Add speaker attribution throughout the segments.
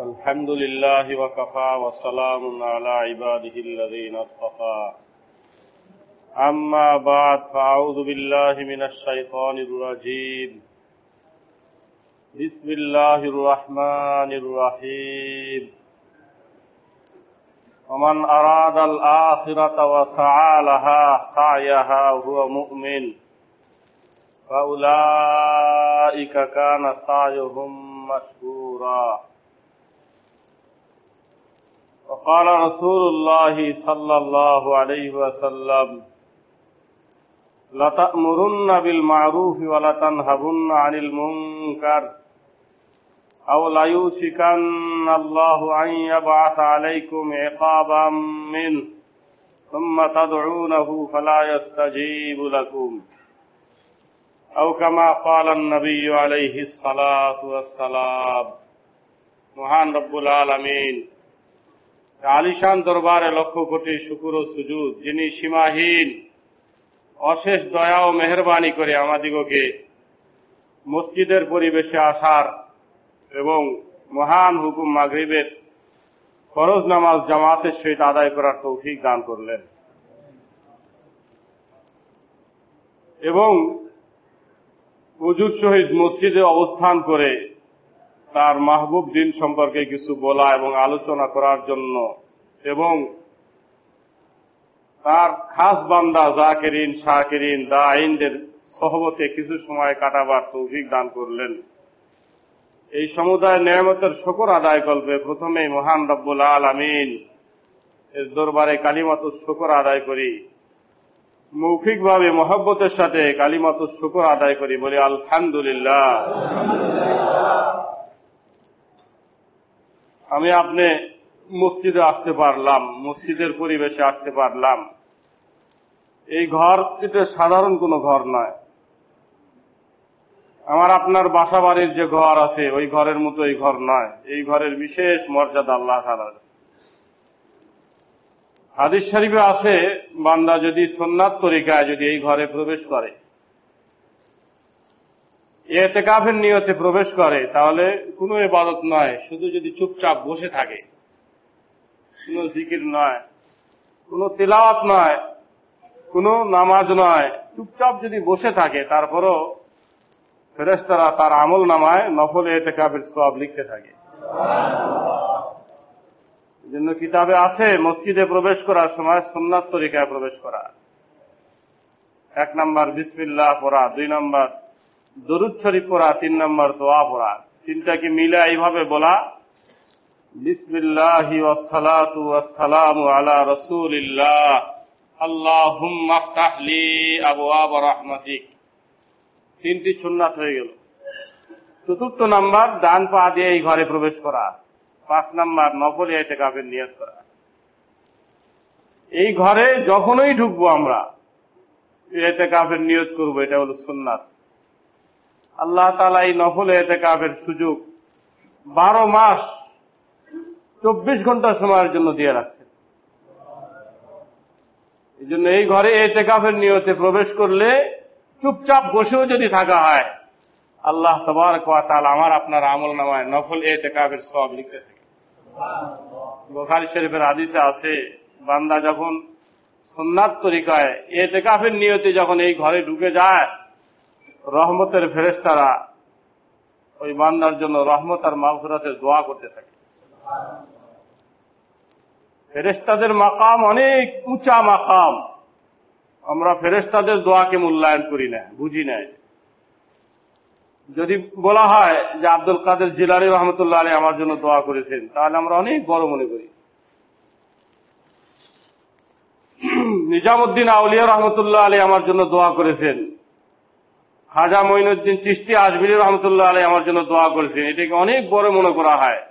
Speaker 1: الحمد لله وكفى وسلام على عباده الذين اصطفى. أما بعد فأعوذ بالله من الشيطان الرجيم. بسم الله الرحمن الرحيم. ومن أراد الآخرة وسعى لها سعيها وهو مؤمن. فأولئك كان سعيهم مشكورا. وقال رسول الله صلى الله عليه وسلم لتأمرن بالمعروف ولتنهبن عن المنكر أو ليوشكن الله أن يبعث عليكم عقابا منه ثم تدعونه فلا يستجيب لكم أو كما قال النبي عليه الصلاة والسلام মহান রব্বুল আলমিন আলিশান দরবারে লক্ষ কোটি শুকুর ও সুজুদ, যিনি সীমাহীন অশেষ দয়া ও মেহরবানি করে আমাদিগকে মসজিদের পরিবেশে আসার এবং মহান হুকুম মাগরিবের ফরজ নামাজ জামাতের সহিত আদায় করার তৌফিক দান করলেন। এবং উজুর সহিত মসজিদে অবস্থান করে তার মাহবুব দিন সম্পর্কে কিছু বলা এবং আলোচনা করার জন্য এবং তার খাস বান্দা জাকেরিন শাহকেরিন দা আইনদের সহবতে কিছু সময় কাটাবার তৌফিক দান করলেন। এই সমুদায় নিয়ামতের শকর আদায় করবে প্রথমে মহান রব্বুল আলমিন। এর দরবারে কালিমাত শকর আদায় করি। মৌখিকভাবে মহব্বতের সাথে কালিমাত শুকর আদায় করি বলি আলহামদুলিল্লাহ। আমি আপনি মসজিদে আসতে পারলাম, মসজিদের পরিবেশে আসতে পারলাম। এই ঘর এটা সাধারণ কোনো ঘর নয়। আমার আপনার বাসা বাড়ির যে ঘর আছে, ওই ঘরের মতো এই ঘর নয়। এই ঘরের বিশেষ মর্যাদা আল্লাহ হাদিস শরীফে আছে বান্দা যদি সোননাথ তরিকায় যদি এই ঘরে প্রবেশ করে এতেকাফের নিয়তে প্রবেশ করে, তাহলে কোনো এবাদত নয়, শুধু যদি চুপচাপ বসে থাকে। কোনো জিকির নয়, কোনো তেলাওয়াত নয়, কোনো নামাজ নয়। চুপচাপ যদি বসে থাকে, তারপরও ফেরেস্তারা তার আমল নামায় নফল এতেকাফের সব লিখতে থাকে। জন্য কিতাবে আছে, মসজিদে প্রবেশ করার সময় সোমনাথ তরিকায় প্রবেশ করা। এক নম্বর, বিসমিল্লাহ পড়া। দুই নম্বর দরুদ শরীফ পড়া, তিন নম্বর দোয়া পড়া। তিনটাকে মিলে এইভাবে বলা, বিসমিল্লাহি ওয়াসসালাতু ওয়াসসালামু আলা রাসূলিল্লাহ, আল্লাহুম্মা আফতাহলি আবওয়াব রাহমাতিক। তিনটি সুন্নাত হয়ে গেল। চতুর্থ নাম্বার, ডান পা দিয়ে এই ঘরে প্রবেশ করা। পাঁচ নাম্বার নকলে এতে কাপের নিয়ত করা। এই ঘরে যখনই ঢুকবো আমরা এতে কাপের নিয়ত করব, এটা হলো সুন্নাত। আল্লাহ তালা এই নফলে এতে কাপের সুযোগ বারো মাস চব্বিশ ঘণ্টা সময়ের জন্য দিয়ে রাখছেন। এই জন্য এই ঘরে এতে কাপের নিয়তে প্রবেশ করলে চুপচাপ বসেও যদি থাকা হয়, আল্লাহ তবার তাল আমার আপনার আমল নামায় নফল এতে কাপের সব লিখতে থাকে। বোখারি শরীফের আদিসে আছে, বান্দা যখন সন্ন্যাত তরিকায় এতেকাফের নিয়তে যখন এই ঘরে ঢুকে যায় রহমতের ফেরেস্তারা ওই বান্দার জন্য রহমত আর মাফরাতের দোয়া করতে থাকে। ফেরেস্তাদের মাকাম অনেক উঁচা মাকাম। আমরা ফেরেস্তাদের দোয়াকে মূল্যায়ন করি না, বুঝি না। যদি বলা হয় যে আব্দুল কাদের জিলানি রহমতুল্লাহ আলী আমার জন্য দোয়া করেছেন, তাহলে আমরা অনেক বড় মনে করি। নিজামুদ্দিন আউলিয়া রহমতুল্লাহ আলী আমার জন্য দোয়া করেছেন। খাজা মঈনুদ্দিন চিস্তি আজমির রহমতুল্লাহ আলী আমার জন্য দোয়া করেছেন। এটাকে অনেক বড় মনে করা হয়।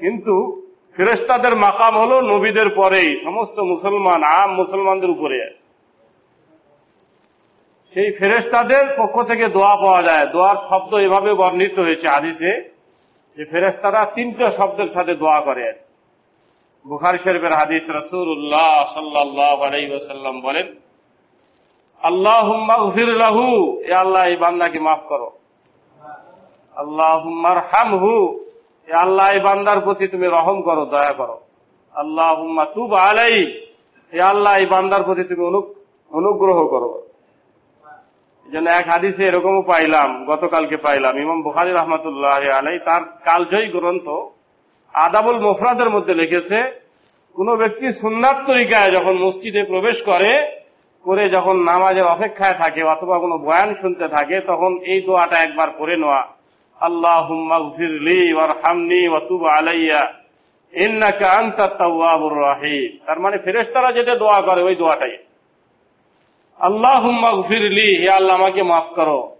Speaker 1: কিন্তু ফেরেস্তাদের মাকাম হল নবীদের পরেই, সমস্ত মুসলমান, আম মুসলমানদের উপরে। সেই ফেরেস্তাদের পক্ষ থেকে দোয়া পাওয়া যায়। দোয়ার শব্দ এভাবে বর্ণিত হয়েছে আদিসে যে ফেরেস্তারা তিনটা শব্দের সাথে দোয়া করে। বুখারি শরীফের হাদিস রসুল্লাহ সাল্লাহ আলাইসাল্লাম বলেন আল্লাহ লাহু। এ আল্লাহ, এই বান্দাকে মাফ করো। আল্লাহ এ আল্লাহ, এই বান্দার প্রতি তুমি রহম করো, দয়া করো। আল্লাহ তুব আলাই এ আল্লাহ, এই বান্দার প্রতি তুমি অনু- অনুগ্রহ করো। এই জন্য এক হাদিসে এরকমও পাইলাম, গতকালকে পাইলাম। ইমাম বুখারি রহমতুল্লাহ আলাই তার কালজয়ী গ্রন্থ আদাবুল মোফরাদের মধ্যে লিখেছে, কোন ব্যক্তি সুন্নাত তরিকায় যখন মসজিদে প্রবেশ করে করে যখন নামাজের অপেক্ষায় থাকে অথবা কোনো বয়ান শুনতে থাকে, তখন এই দোয়াটা একবার করে নেওয়া। আল্লাহ হুম্মাগফিরলি ওয়ার হামনি ওয়াতুব আলাইয়া। ইন্নাকা আনতাত তাওয়াবুর রাহিম। তার মানে ফেরেশতারা যেটা দোয়া করে, ওই দোয়াটাই। আল্লাহ হুম্মাগফিরলি হে আল্লাহ আমাকে মাফ করো।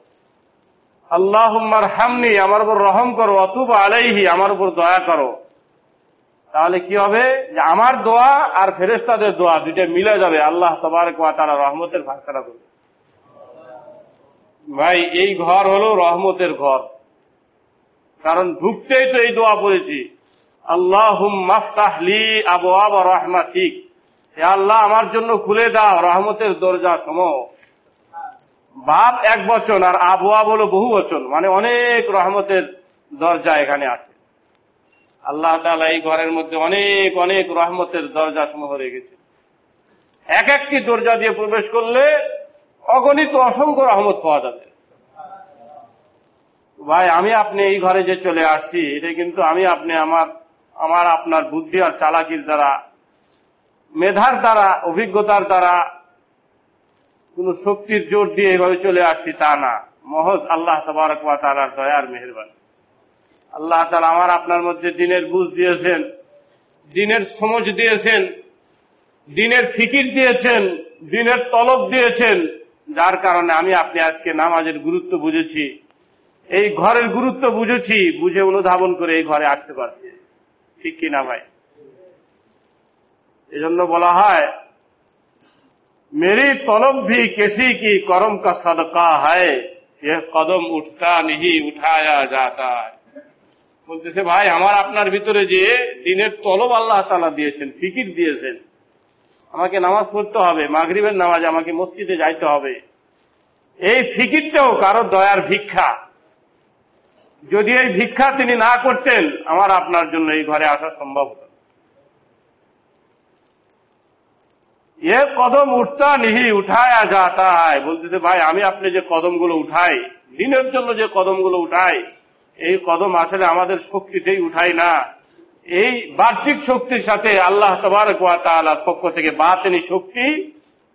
Speaker 1: আল্লাহ হুম্মার হামনি আমার উপর রহম করো। অতুব আলাইহি, আমার উপর দয়া করো। তাহলে কি হবে? যে আমার দোয়া আর ফেরেস্তাদের দোয়া দুইটা মিলে যাবে। আল্লাহ ওয়া তাআলা রহমতের ফাঁকড়া করবে। ভাই, এই ঘর হলো রহমতের ঘর। কারণ ঢুকতেই তো এই দোয়া পড়েছি। আল্লাহ মাফতাহলি আবু আবা রহমাতিক। হে আল্লাহ, আমার জন্য খুলে দাও রহমতের দরজা সম বাপ এক বচন আর আবুয়া বলো বহু বচন। মানে অনেক রহমতের দরজা এখানে আছে। আল্লাহ তাআলা এই ঘরের মধ্যে অনেক অনেক রহমতের দরজা সমূহ রেখেছে এক একটি দরজা দিয়ে প্রবেশ করলে অগণিত অসংখ্য রহমত পাওয়া যাবে। ভাই, আমি আপনি এই ঘরে যে চলে আসছি, এটা কিন্তু আমি আপনি আমার আমার আপনার বুদ্ধি আর চালাকির দ্বারা, মেধার দ্বারা, অভিজ্ঞতার দ্বারা কোন শক্তির জোর দিয়ে এইভাবে চলে আসছি তা না। মহজ আল্লাহ তবারক ওয়া তাআলার দয়ার মেহেরবানি। আল্লাহ তালা আমার আপনার মধ্যে দিনের বুঝ দিয়েছেন, দিনের সমজ দিয়েছেন, দিনের ফিকির দিয়েছেন, দিনের তলব দিয়েছেন, যার কারণে আমি আপনি আজকে নামাজের গুরুত্ব বুঝেছি। এই ঘরের গুরুত্ব বুঝেছি, বুঝে অনুধাবন করে এই ঘরে আসতে পারছি। ঠিক কিনা ভাই? এজন্য বলা হয়, মেরি তলব ভি কেসি কি করম কা সদকা হয় কদম উঠতা নিহি উঠায়া যাতা বলতেছে, ভাই, আমার আপনার ভিতরে যে দিনের তলব আল্লাহ তালা দিয়েছেন, ফিকির দিয়েছেন, আমাকে নামাজ পড়তে হবে, মাগরিবের নামাজ আমাকে মসজিদে যাইতে হবে, এই ফিকিরটাও কারও দয়ার ভিক্ষা যদি এই ভিক্ষা তিনি না করতেন, আমার আপনার জন্য এই ঘরে আসা সম্ভব হতো। ये কদম উঠতা নিহি, উঠায়া যাতা হয় বলতেছে, ভাই, আমি আপনি যে কদমগুলো উঠাই, দিনের জন্য যে কদমগুলো উঠাই এই কদম আসলে আমাদের শক্তিতেই উঠাই না। এই বাহ্যিক শক্তির সাথে আল্লাহ তবারক ওয়া পক্ষ থেকে বাতেনি শক্তি,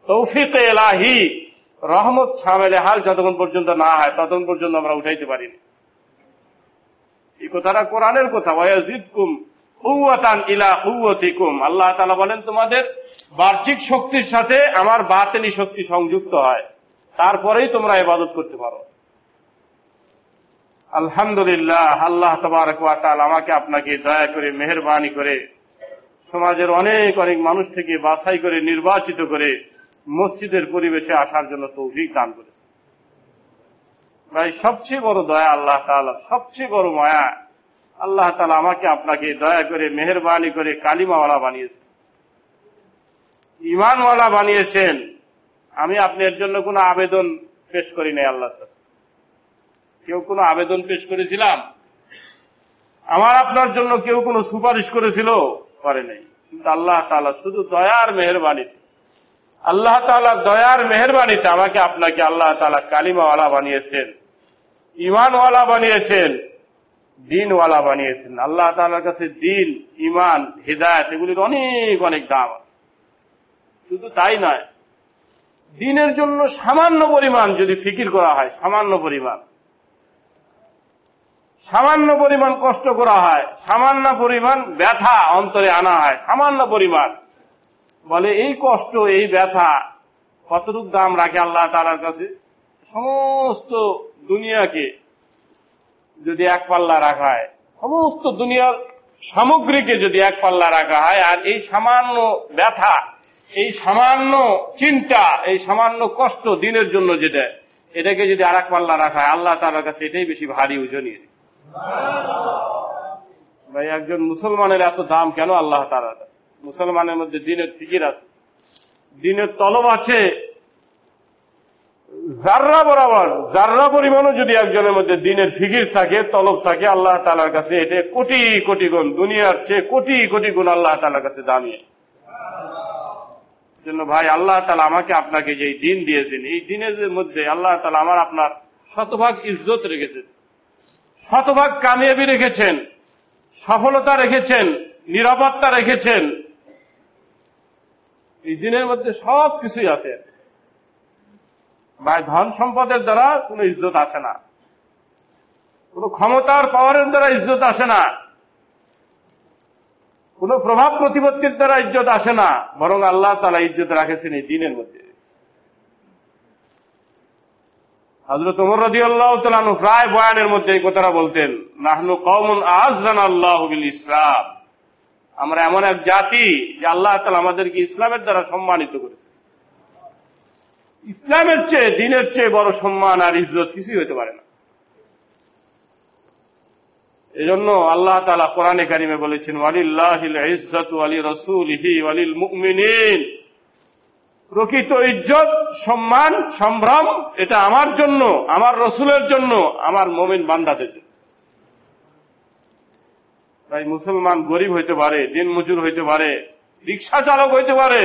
Speaker 1: তৌফিক এলাহি রহমত সামেলে হাল যতক্ষণ পর্যন্ত না হয় ততক্ষণ পর্যন্ত আমরা উঠাইতে পারি এই কথাটা কোরআনের কথা ওয়াজিদকুম কুওয়াতান ইলা কুওয়াতিকুম। আল্লাহ তাআলা বলেন, তোমাদের বাহ্যিক শক্তির সাথে আমার বাতেনি শক্তি সংযুক্ত হয়। তারপরেই তোমরা ইবাদত করতে পারো। আলহামদুলিল্লাহ, আল্লাহ তবারক ওয়া তাআলা আমাকে আপনাকে দয়া করে, মেহেরবানি করে, সমাজের অনেক অনেক মানুষ থেকে বাছাই করে, নির্বাচিত করে, মসজিদের পরিবেশে আসার জন্য তৌফিক দান করেছে ভাই, সবচেয়ে বড় দয়া আল্লাহ তাআলা সবচেয়ে বড় মায়া আল্লাহ তালা আমাকে আপনাকে দয়া করে, মেহেরবানি করে, কালিমাওয়ালা বানিয়েছেন। ইমানওয়ালা বানিয়েছেন। আমি আপনার জন্য কোনো আবেদন পেশ করি নাই আল্লাহ তাআলা। কেউ কোনো আবেদন পেশ করেছিলাম? আমার আপনার জন্য কেউ কোনো সুপারিশ করেছিল? করে নাই। কিন্তু আল্লাহ তাআলা শুধু দয়ার মেহরবানিতে, আল্লাহ তাআলার দয়ার মেহরবানিতে আমাকে আপনাকে আল্লাহ তালা কালিমাওয়ালা বানিয়েছেন ইমানওয়ালা বানিয়েছেন, দিনওয়ালা বানিয়েছেন। আল্লাহ তাআলার কাছে দিন ইমান হৃদায়ত এগুলির অনেক অনেক দাম শুধু তাই নয়, দিনের জন্য সামান্য পরিমাণ যদি ফিকির করা হয়, সামান্য পরিমাণ সামান্য পরিমাণ কষ্ট করা হয়, সামান্য পরিমাণ ব্যথা অন্তরে আনা হয়, সামান্য পরিমাণ। বলে এই কষ্ট, এই ব্যথা কতটুক দাম রাখে আল্লাহ তালার কাছে? সমস্ত দুনিয়াকে যদি এক পাল্লা রাখা হয়, সমস্ত দুনিয়ার সামগ্রীকে যদি এক পাল্লা রাখা হয়, আর এই সামান্য ব্যথা, এই সামান্য চিন্তা, এই সামান্য কষ্ট দিনের জন্য যেটা, এটাকে যদি আর এক পাল্লা রাখা হয়, আল্লাহ তালার কাছে এটাই বেশি ভারী ওজনীয় ভাই, একজন মুসলমানের এত দাম কেন আল্লাহ কাছে? মুসলমানের মধ্যে দিনের ফিকির আছে। দিনের তলব আছে। জাররা বরাবর জাররা পরিমাণও যদি একজনের মধ্যে দিনের ফিকির থাকে, তলব থাকে, আল্লাহ তালার কাছে এটা কোটি কোটি গুণ, দুনিয়ার চেয়ে কোটি কোটি গুণ আল্লাহ তালার কাছে দামি। জন্য ভাই, আল্লাহ তালা আমাকে আপনাকে যে দিন দিয়েছেন, এই দিনের মধ্যে আল্লাহ তালা আমার আপনার শতভাগ ইজ্জত রেখেছেন। শতভাগ কামিয়াবি রেখেছেন, সফলতা রেখেছেন, নিরাপত্তা রেখেছেন। এই দিনের মধ্যে সব কিছুই আছে। ভাই, ধন সম্পদের দ্বারা কোনো ইজ্জত আসে না। কোন ক্ষমতার পাওয়ারের দ্বারা ইজ্জত আসে না। কোন প্রভাব প্রতিপত্তির দ্বারা ইজ্জত আসে না। বরং আল্লাহ তালা ইজ্জত রাখেছেন এই দিনের মধ্যে। হজরত রদি আল্লাহ তালু প্রায় বয়ানের মধ্যে এই কথাটা বলতেন, নাহনু কমন আল্লাহ ইসলাম আমরা এমন এক জাতি যে আল্লাহ তালা আমাদেরকে ইসলামের দ্বারা সম্মানিত করেছে ইসলামের চেয়ে, দিনের চেয়ে বড় সম্মান আর ইজ্জত কিছুই হতে পারে না। এজন্য আল্লাহ তালা কোরআনে কারিমে বলেছেন ওয়ালিল্লাহ ইজ্জত আলী রসুল ইহি ওয়ালিল মুমিনিন প্রকৃত ইজ্জত, সম্মান, সম্ভ্রম, এটা আমার জন্য, আমার রসুলের জন্য, আমার মোমিন বান্দাদের জন্য। তাই মুসলমান গরিব হইতে পারে, দিন মজুর হইতে পারে, রিক্সা চালক হইতে পারে,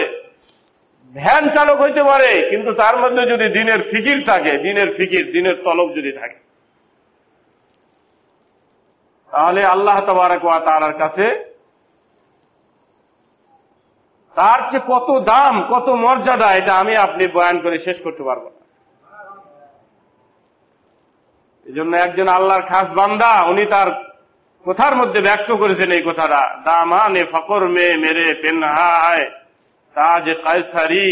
Speaker 1: ভ্যান চালক হইতে পারে, কিন্তু তার মধ্যে যদি দিনের ফিকির থাকে, দিনের ফিকির, দিনের তলব যদি থাকে, তাহলে আল্লাহ তবারক তার কাছে তার যে কত দাম, কত মর্যাদা, এটা আমি আপনি বয়ান করে শেষ করতে পারব না। এই জন্য একজন আল্লাহর খাস বান্দা, উনি তার কথার মধ্যে ব্যক্ত করেছেন এই কথাটা। দামানে ফকর মে মেরে পেনহায়, তাজ কায়সারি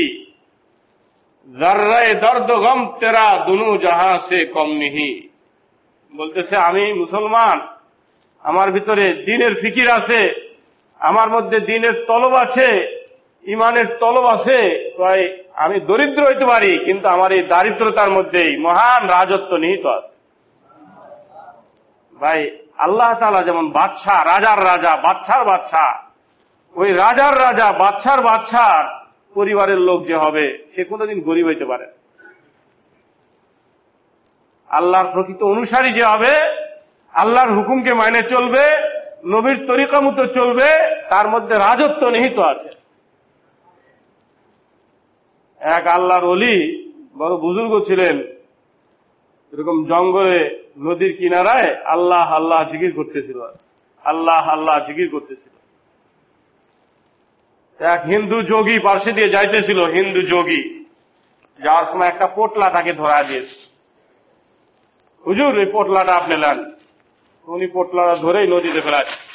Speaker 1: জর্রায় দর্দ গম, তেরা দুনু জাহা সে কম নিহি। বলতেছে, আমি মুসলমান, আমার ভিতরে দিনের ফিকির আছে, আমার মধ্যে দিনের তলব আছে ইমানের তলব আছে আমি দরিদ্র হইতে পারি, কিন্তু আমার এই দারিদ্রতার মধ্যেই মহান রাজত্ব নিহিত আছে। ভাই, আল্লাহ তালা যেমন বাদশাহ, রাজার রাজা বাচ্চার বাচ্চা ওই রাজার রাজা বাচ্চার বাচ্চার পরিবারের লোক যে হবে, সে কোনোদিন গরিব হইতে পারে আল্লাহর প্রকৃত অনুসারী যে হবে, আল্লাহর হুকুমকে মাইনে চলবে, নবীর তরিকা মতো চলবে, তার মধ্যে রাজত্ব নিহিত আছে। এক আল্লাহর অলি বড় বুজুর্গ ছিলেন। এরকম জঙ্গলে, নদীর কিনারায় আল্লাহ আল্লাহ জিকির করতেছিল। আল্লাহ আল্লাহ জিকির করতেছিল। এক হিন্দু যোগী পার্শ্বে দিয়ে যাইতেছিল, হিন্দু যোগী। যাওয়ার সময় একটা পোটলা তাকে ধরা দিয়েছে। হুজুর, এই পোটলাটা আপনি নেন। উনি পোটলাটা ধরেই নদীতে ফেলাচ্ছে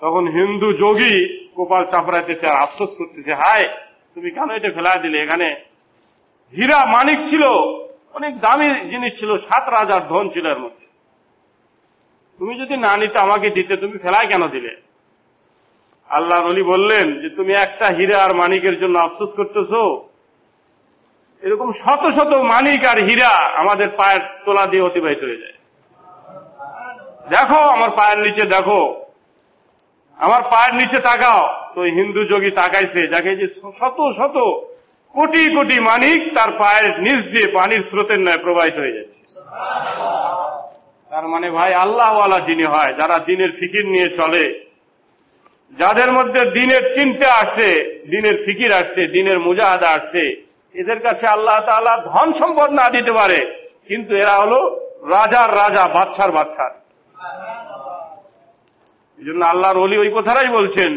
Speaker 1: তখন হিন্দু যোগী গোপাল চাপড়াইতেছে আফসোস করতেছে, হায়! তুমি কেন এটা ফেলা দিলে? এখানে হীরা মানিক ছিল, অনেক দামি জিনিস ছিল, সাত রাজার ধন ছিল এর মধ্যে। তুমি যদি না নিতে আমাকে দিতে, তুমি ফেলায় কেন দিলে? আল্লাহ নলি বললেন যে, তুমি একটা হীরা আর মানিকের জন্য আফসোস করতেছো? এরকম শত শত মানিক আর হীরা আমাদের পায়ের তোলা দিয়ে অতিবাহিত হয়ে যায়। দেখো, আমার পায়ের নিচে দেখো। আমার পায়ের নিচে তাকাও। তো হিন্দু যোগী তাকাইছে, যাকে যে শত শত কোটি কোটি মানিক তার পায়ের নিচ দিয়ে পানির স্রোতের ন্যায় প্রবাহিত হয়ে যাচ্ছে। তার মানে ভাই, আল্লাহওয়ালা যিনি হয়, যারা দিনের ফিকির নিয়ে চলে, যাদের মধ্যে দিনের চিন্তা আসছে দিনের ফিকির আসছে দিনের মুজাহাদা আসছে এদের কাছে আল্লাহ তাআলা ধন সম্পদ না দিতে পারে, কিন্তু এরা হলো রাজার রাজা বাচ্চার বাচ্চার এই জন্য আল্লাহর অলি ওই কথাটাই বলছেন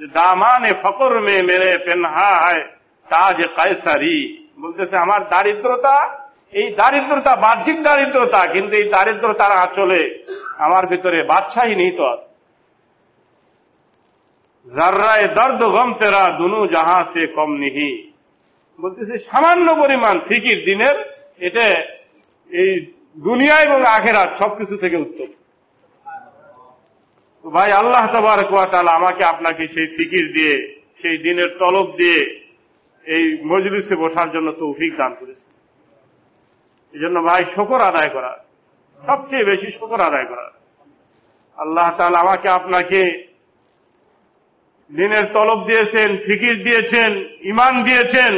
Speaker 1: দামানে ফকর মে মেরে পেনহা হয় তাজ কায়সারি। বলতেছে, আমার দারিদ্রতা, এই দারিদ্রতা বাহ্যিক দারিদ্রতা, কিন্তু এই দারিদ্রতার আঁচলে আমার ভিতরে বাদশাহী নিহিত আছে। জার্রায় দর্দ গম তেরা, দুনু জাহা সে কম নিহি। বলতেছে, সামান্য পরিমাণ ফিকির দিনের, এটা এই দুনিয়া এবং আখেরাত সবকিছু থেকে উত্তম। ভাই, আল্লাহ তবার তালা আমাকে আপনাকে সেই ফিকির দিয়ে, সেই দিনের তলব দিয়ে এই মজলিসে বসার জন্য তৌফিক দান করেছে। এই জন্য ভাই, শকর আদায় করা, সবচেয়ে বেশি শকর আদায় করা। আল্লাহ তালা আমাকে আপনাকে দিনের তলব দিয়েছেন, ফিকির দিয়েছেন ইমান দিয়েছেন।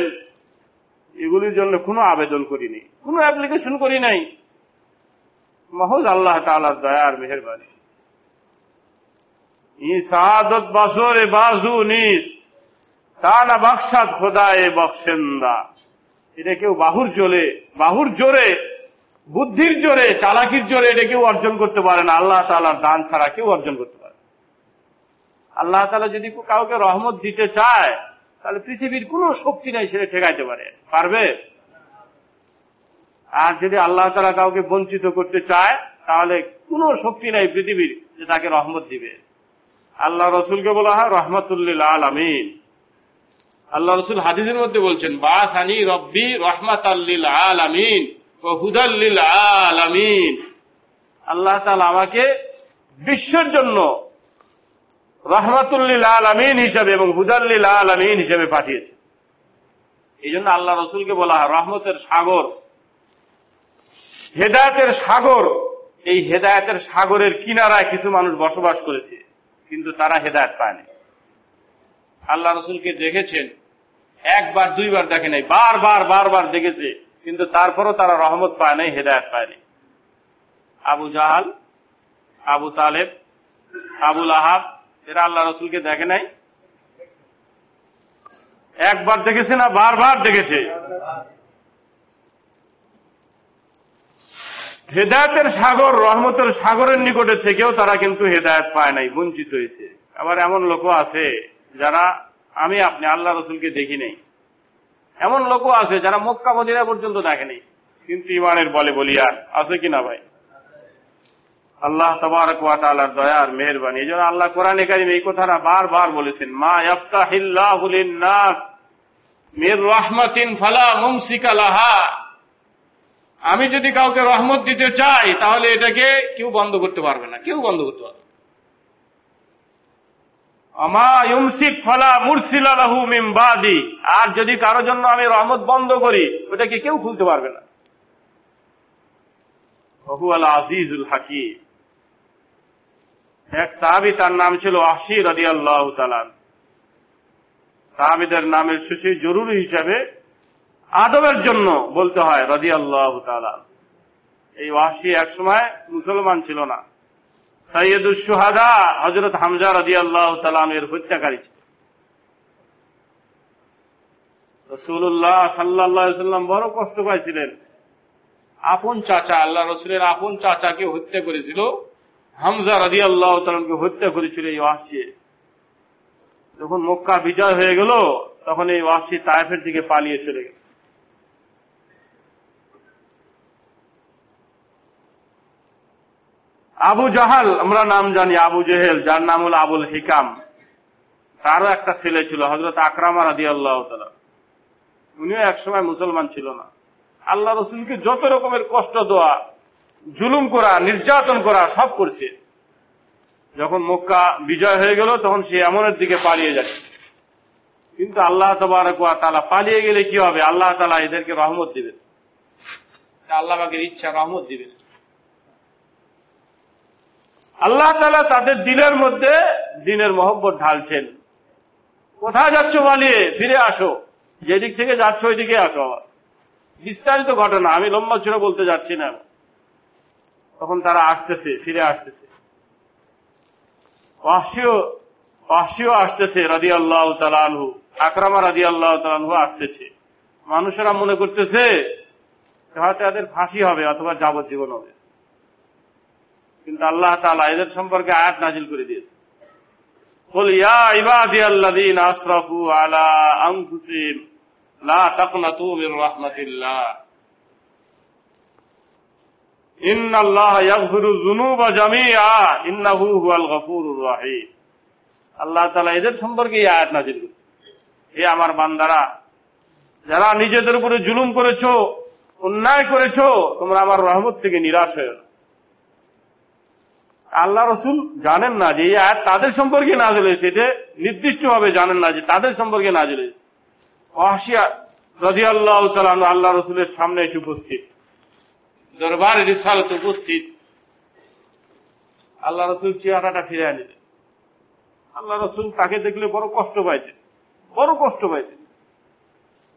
Speaker 1: এগুলির জন্য কোনো আবেদন করিনি, কোনো অ্যাপ্লিকেশন করি নাই। মহজ আল্লাহ তালার দয়ার মেহরবানি। ই সাদত বাসরে বাজু নিস তা না বাক্সাত খোদায়ে বক্সেন্দা। এটা কেউ বাহুর জোরে বাহুর জোরে, বুদ্ধির জোরে, চালাকির জোরে এটা কেউ অর্জন করতে পারে না। আল্লাহ তালার দান ছাড়া কেউ অর্জন করতে পারে আল্লাহ তালা যদি কাউকে রহমত দিতে চায়, তাহলে পৃথিবীর কোন শক্তি নাই সেটা ঠেকাইতে পারে। পারবে? আর যদি আল্লাহ তালা কাউকে বঞ্চিত করতে চায়, তাহলে কোন শক্তি নাই পৃথিবীর যে তাকে রহমত দিবে। আল্লাহ রসুলকে বলা হয় রহমতুল্লিল আলমিন। আল্লাহ রসুল হাদিসের মধ্যে বলছেন, বাসানি রব্বি রহমাত আল্লিল আলামিন ও হুদাল্লিল আলামিন। আল্লাহ তাআলা আমাকে বিশ্বের জন্য রহমাতুল্লিল আলামিন হিসাবে এবং হুদাল্লিল আলামিন হিসাবে পাঠিয়েছে। এই জন্য আল্লাহ রসুলকে বলা হয় রহমতের সাগর। হেদায়তের সাগর, এই হেদায়তের সাগরের কিনারায় কিছু মানুষ বসবাস করেছে। কিন্তু তারা হেদায়ত পায়নি আল্লাহ রসুলকে দেখেছেন, একবার, দুইবার দেখে নাই, বারবার বারবার দেখেছে, কিন্তু তারপরও তারা রহমত পায় নাই, হেদায়ত পায়নি আবু জাহাল, আবু তালেব আবুল আহাব এরা আল্লাহ রসুলকে দেখে নাই। একবার দেখেছে না, বারবার দেখেছে? হেদায়তের সাগর, রহমতের সাগরের নিকটে থেকেও তারা কিন্তু হেদায়ত পায় নাই, বঞ্চিত হয়েছে। আবার এমন লোকও আছে যারা আমি আপনি আল্লাহ রসুলকে দেখি নেই। এমন লোকও আছে যারা মক্কা মদিনা পর্যন্ত দেখেনি কিন্তু ইমানের বলে বলিয়া আছে কিনা ভাই? আল্লাহ তবারক ওয়া তাআলার দয়ার মেহেরবানি। এই জন্য আল্লাহ কোরআনে কারিম এই কথাটা বারবার বলেছেন, মা ইয়াফতাহিল্লাহু লিন-নাস মির রাহমাতিন ফালা মুমসিকা লাহা। আমি যদি কাউকে রহমত দিতে চাই, তাহলে এটাকে কেউ বন্ধ করতে পারবে না। কেউ বন্ধ করতে পারবে আর যদি কারোর জন্য আমি রহমত বন্ধ করি, ওটাকে কেউ খুলতে পারবে না। আজিজুল হাকিম। এক সাহাবি, তার নাম ছিল আশি রাদি আল্লাহ সাহাবিদের নামের শেষে জরুরি হিসাবে আদবের জন্য বলতে হয় রাজি আল্লাহ এই ওয়াসি এক সময় মুসলমান ছিল না। সৈয়দুল সুহাদা হজরত হামজা রাজি আল্লাহ তালামের হত্যাকারী ছিল। রসুল্লাহ সাল্লাহ সাল্লাম বড় কষ্ট পাইছিলেন। আপন চাচা, আল্লাহ রসুলের আপন চাচাকে হত্যা করেছিল। হামজা রাজি আল্লাহ তালামকে হত্যা করেছিল এই ওয়াসি যখন মক্কা বিজয় হয়ে গেল, তখন এই ওয়াসি তায়েফের দিকে পালিয়ে চলে গেল। আবু জাহাল, আমরা নাম জানি আবু জেহেল, যার নাম হল আবুল হিকাম। তারও একটা ছেলে ছিল হজরত আকরামা রাদি আল্লাহ উনিও একসময় মুসলমান ছিল না। আল্লাহ রসুলকে যত রকমের কষ্ট দেওয়া, জুলুম করা, নির্যাতন করা, সব করছে। যখন মক্কা বিজয় হয়ে গেল, তখন সে এমনের দিকে পালিয়ে যাচ্ছে কিন্তু আল্লাহ তালা পালিয়ে গেলে কি হবে? আল্লাহ তালা এদেরকে রহমত দিবেন। আল্লাহ ইচ্ছা রহমত দিবেন। আল্লাহ তালা তাদের দিলের মধ্যে দিনের মহব্বত ঢালছেন। কোথায় যাচ্ছ পালিয়ে ফিরে আসো। যেদিক থেকে যাচ্ছ, ওইদিকে আসো। বিস্তারিত ঘটনা, আমি লম্বা ছিল বলতে যাচ্ছি না। তখন তারা আসতেছে, ফিরে আসতেছে। আসতেছে রাজি আল্লাহ তালানহু আকরামা রাজি আল্লাহ তালানহু আসতেছে। মানুষেরা মনে করতেছে, হয়তো এদের ফাঁসি হবে অথবা যাবজ্জীবন হবে। কিন্তু আল্লাহ তালা এদের সম্পর্কে আয়াত নাজিল করে দিয়েছে قل يا عبادي الذين اسرفوا على انفسهم لا تقنطوا من رحمة الله ان الله يغفر الذنوب جميعا انه هو الغفور الرحيم আল্লাহ তালা এদের সম্পর্কে এই আয়াত নাজিল করছে হে আমার বান্দারা যারা নিজেদের উপরে জুলুম করেছো অন্যায় করেছো তোমরা আমার রহমত থেকে নিরাশ হয়ে না আল্লাহ রসুল জানেন না যে আয়াত তাদের সম্পর্কে না চলেছে এটা নির্দিষ্টভাবে জানেন না যে তাদের সম্পর্কে না রাজি আল্লাহ রসুলের সামনে এসে উপস্থিত। দরবারে উপস্থিত। আল্লাহ রসুল চেহারাটা ফিরে আনিলেন। আল্লাহ রসুল তাকে দেখলে বড় কষ্ট পাইছেন বড় কষ্ট পাইছেন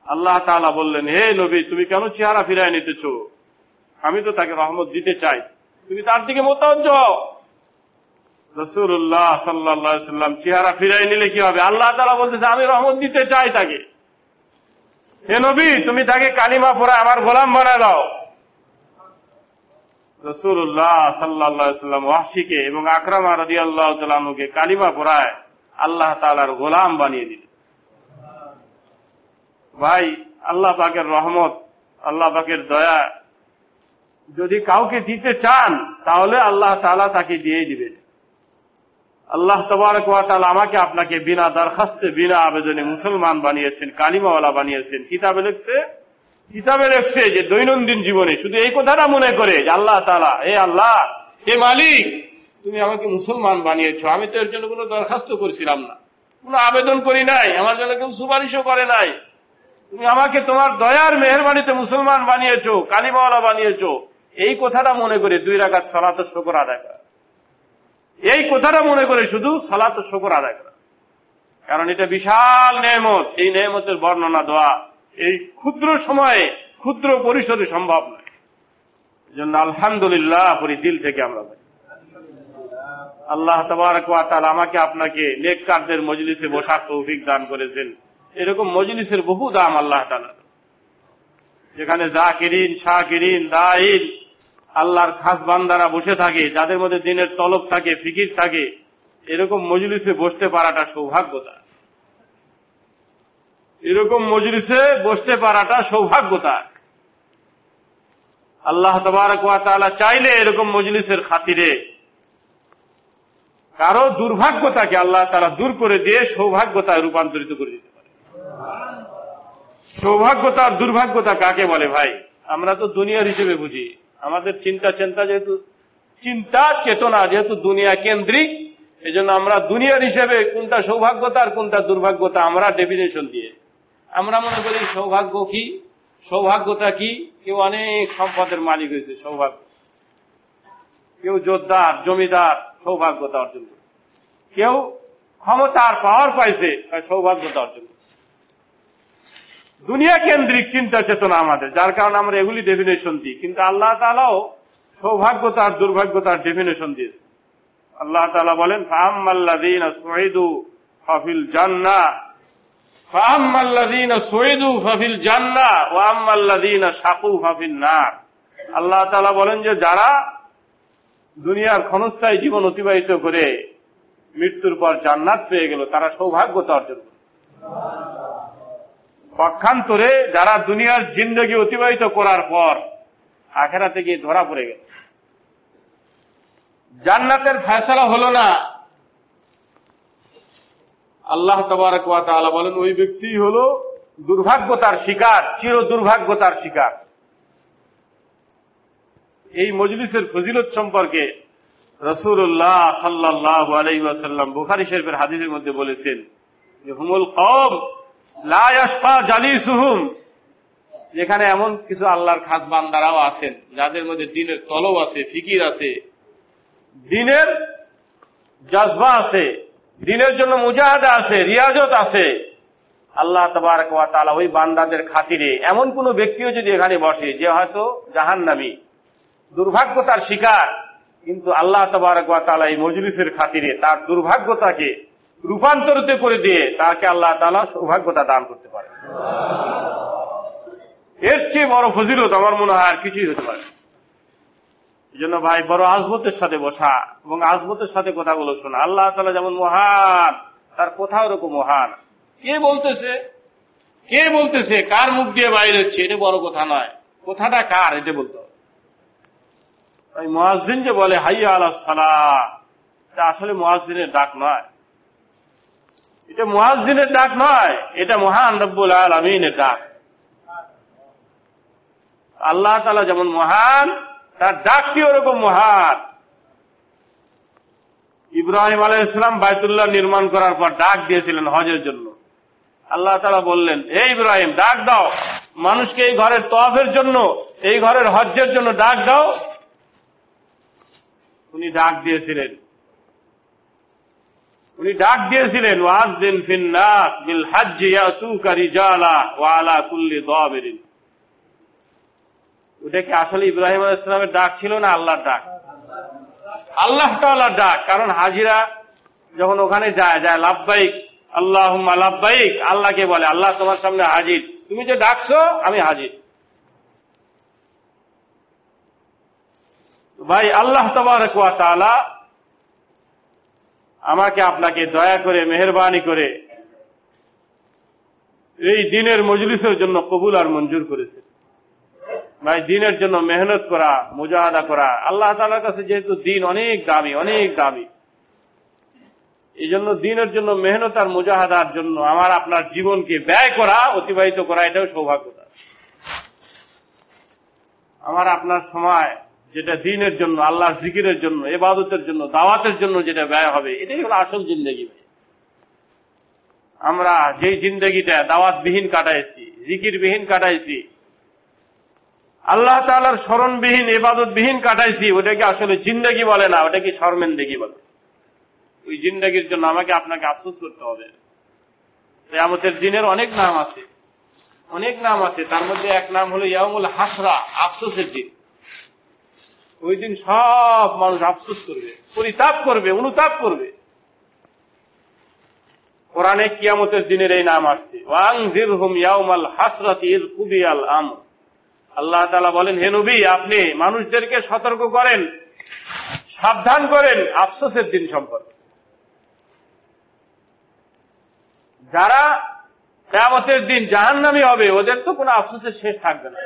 Speaker 1: আল্লাহ তাআলা বললেন, হে নবী, তুমি কেন চেহারা ফিরায় নিতেছ? আমি তো তাকে রহমত দিতে চাই। তুমি তার দিকে মোতাবজ্জ হও। রসুল্লাহ চেহারা ফিরাই নিলে কি হবে? আল্লাহ তালা বলতেছে, আমি রহমত দিতে চাই তাকে। হে নবী, তুমি তাকে কালিমা আমার গোলাম বানায় দাও। রসুল্লাহ সাল্লাহ সাল্লাম ওয়াসিকে এবং আকরামা রদি আল্লাহ কালিমা পড়ায় আল্লাহ তালার গোলাম বানিয়ে দিল। ভাই, আল্লাহ পাকের রহমত, আল্লাহ পাকের দয়া, যদি কাউকে দিতে চান, তাহলে আল্লাহ তালা তাকে দিয়ে দিবেন। আল্লাহ তবারক ওয়াতাল আমাকে আপনাকে বিনা দরখাস্তে, বিনা আবেদনে মুসলমান বানিয়েছেন, কালিমাওয়ালা বানিয়েছেন। কিতাবে লিখছে? কিতাবে লিখছে যে দৈনন্দিন জীবনে শুধু এই কথাটা মনে করে যে আল্লাহ তালা হে আল্লাহ, হে মালিক, তুমি আমাকে মুসলমান বানিয়েছো। আমি তো এর জন্য কোনো দরখাস্ত করেছিলাম না। কোনো আবেদন করি নাই। আমার জন্য কেউ সুপারিশও করে নাই। তুমি আমাকে তোমার দয়ার মেহরবানিতে মুসলমান বানিয়েছো, কালিমাওয়ালা বানিয়েছো। এই কথাটা মনে করে দুই রাখাত সলাত শকর আদায় করা। এই কথাটা মনে করে শুধু সলাত শকর আদায় করা। কারণ এটা বিশাল নেমত এই নেমতের বর্ণনা দেওয়া এই ক্ষুদ্র সময়ে, ক্ষুদ্র পরিসরে সম্ভব নয়। জন্য আলহামদুলিল্লাহ পরি দিল থেকে আমরা আল্লাহ তাআলা আমাকে আপনাকে নেককারদের মজলিসে বসার তৌফিক দান করেছেন। এরকম মজলিসের বহু দাম আল্লাহ তাআলা যেখানে জাকিরিন, শাকিরিন দাইন আল্লাহর খাস বান্দারা বসে থাকে, যাদের মধ্যে দিনের তলব থাকে, ফিকির থাকে, এরকম মজলিসে বসতে পারাটা সৌভাগ্যতা। এরকম মজলিসে বসতে পারাটা সৌভাগ্যতা। আল্লাহ তবারক তাআলা চাইলে এরকম মজলিসের খাতিরে কারও দুর্ভাগ্যতাকে আল্লাহ তারা দূর করে দিয়ে সৌভাগ্যতায় রূপান্তরিত করে দিতে পারে। সৌভাগ্যতা আর দুর্ভাগ্যতা কাকে বলে ভাই? আমরা তো দুনিয়ার হিসেবে বুঝি। আমাদের চিন্তা চিন্তা যেহেতু, চিন্তা চেতনা যেহেতু দুনিয়া কেন্দ্রিক এই আমরা দুনিয়ার হিসেবে কোনটা সৌভাগ্যতা আর কোনটা দুর্ভাগ্যতা আমরা ডেফিনেশন দিয়ে। আমরা মনে করি সৌভাগ্য কি? সৌভাগ্যতা কি? কেউ অনেক সম্পদের মালিক হয়েছে, সৌভাগ্য। কেউ যোদ্ধার জমিদার, সৌভাগ্যতা অর্জন করে। কেউ ক্ষমতার পাওয়ার পাইছে সৌভাগ্যতা অর্জন দুনিয়া কেন্দ্রিক চিন্তা চেতনা আমাদের, যার কারণে আমরা এগুলি ডেফিনেশন দিই। কিন্তু আল্লাহ তালাও সৌভাগ্যতার দুর্ভাগ্যতার ডেফিনেশন দিয়েছে। আল্লাহ তালা বলেন ফাহাম্মাল্লাদিন সহিদু ফফিল জান্না ফাহাম্মাল্লাদিন সহিদু ফফিল জান্না ও আম্মাল্লাদিন সাকু ফফিল নার আল্লাহ তালা বলেন যে, যারা দুনিয়ার ক্ষণস্থায়ী জীবন অতিবাহিত করে মৃত্যুর পর জান্নাত পেয়ে গেল, তারা সৌভাগ্যতা অর্জন করে। পক্ষান্তরে যারা দুনিয়ার জিন্দগি অতিবাহিত করার পর আখেরাতে গিয়ে ধরা পড়ে গেল জান্নাতের ফেসলা হল না, আল্লাহ তবারক বলেন, ওই ব্যক্তি হল দুর্ভাগ্যতার শিকার, চির দুর্ভাগ্যতার শিকার। এই মজলিসের ফজিলত সম্পর্কে রসুল্লাহ সাল্লাহ আলাইসাল্লাম বুখারি শরীফের হাদিসের মধ্যে বলেছেন হুমুল কম জালি যেখানে এমন কিছু আল্লাহর খাস বান্দারাও আছেন, যাদের মধ্যে দিনের তলব আছে, ফিকির আছে, দিনের জজবা আছে, দিনের জন্য মুজাহাদা আছে, রিয়াজত আছে। আল্লাহ তবারক তালা ওই বান্দাদের খাতিরে এমন কোন ব্যক্তিও যদি এখানে বসে, যে হয়তো জাহান্নামী, দুর্ভাগ্যতার শিকার, কিন্তু আল্লাহ তবারক তালা এই মজলিসের খাতিরে তার দুর্ভাগ্যতাকে রূপান্তরিত করে দিয়ে তাকে আল্লাহ তালা সৌভাগ্যতা দান করতে পারে। এর চেয়ে বড় ফজিলত আমার মনে হয় আর কিছুই হতে পারে এই জন্য ভাই, বড় আজমতের সাথে বসা এবং আজমতের সাথে কথাগুলো শোনা। আল্লাহ তালা যেমন মহান, তার কোথাও এরকম মহান। কে বলতেছে? কে বলতেছে? কার মুখ দিয়ে বাইরে হচ্ছে? এটা বড় কথা নয়। কথাটা কার? এটা বলতে হবে। ওই যে বলে, হাইয়া আল্লাহ সালা এটা আসলে মহাজদিনের ডাক নয়। এটা মহাজদিনের ডাক নয়, এটা মহান রব্বুল আলমিনের ডাক। আল্লাহ তালা যেমন মহান, তার ডাকটি ওরকম মহান। ইব্রাহিম আলাই ইসলাম বায়তুল্লাহ নির্মাণ করার পর ডাক দিয়েছিলেন হজের জন্য। আল্লাহ তালা বললেন, হে ইব্রাহিম, ডাক দাও। মানুষকে এই ঘরের তফের জন্য, এই ঘরের হজ্জের জন্য ডাক দাও। উনি ডাক দিয়েছিলেন। উনি ডাক দিয়েছিলেন, ওয়াজদিন ফিন্নাস বিল হজ্জ ইয়াতুকা রিজালা ওয়া আলা কুল্লি দাবিরিন। ওটা কি আসলে ইব্রাহিম আলাইহিস সালামের ডাক ছিল না আল্লাহর ডাক? আল্লাহ তাআলার ডাক। কারণ হাজিরা যখন ওখানে যায় যায় লাভবাইক আল্লাহ লাভবাইক আল্লাহকে বলে, আল্লাহ তোমার সামনে হাজির। তুমি যে ডাকছো, আমি হাজির। ভাই, আল্লাহ তবারক ওয়া তাআলা আমাকে আপনাকে দয়া করে, মেহরবানি করে এই দিনের মজলিসের জন্য কবুল আর মঞ্জুর করেছে। ভাই, দিনের জন্য মেহনত করা, মুজাহাদা করা, আল্লাহ তালার কাছে যেহেতু দিন অনেক দামি অনেক দামি এই জন্য দিনের জন্য মেহনত আর মুজাহাদার জন্য আমার আপনার জীবনকে ব্যয় করা, অতিবাহিত করা, এটাও সৌভাগ্যতা আমার আপনার সময় যেটা দিনের জন্য, আল্লাহর জিকিরের জন্য এবাদতের জন্য, দাওয়াতের জন্য যেটা ব্যয় হবে, এটাই হলো আসল জিন্দগি। আমরা যেই জিন্দগিটা দাওয়াতবিহীন কাটাইছি, জিকিরবিহীন কাটাইছি, আল্লাহ তালার স্মরণবিহীন এবাদতবিহীন কাটাইছি, ওটাকে আসলে জিন্দগি বলে না, ওটাকে শর্মেন্দেগি বলে। ওই জিন্দগির জন্য আমাকে আপনাকে আফসোস করতে হবে। কেয়ামতের দিনের অনেক নাম আছে, অনেক নাম আছে, তার মধ্যে এক নাম হলো ইয়ামুল হাসরা আফসোসের দিন। ওই দিন সব মানুষ আফসোস করবে, পরিতাপ করবে, অনুতাপ করবে। কোরআনে কিয়ামতের দিনের এই নাম আসছে ওয়াং জিরহুম ইয়াউমাল হাসরাতি ইল কুবিয়াল আম আল্লাহ তাআলা বলেন, হে নবী, আপনি মানুষদেরকে সতর্ক করেন, সাবধান করেন আফসোসের দিন সম্পর্কে। যারা কেয়ামতের দিন জাহান্নামী হবে, ওদের তো কোনো আফসোসের শেষ থাকবে না।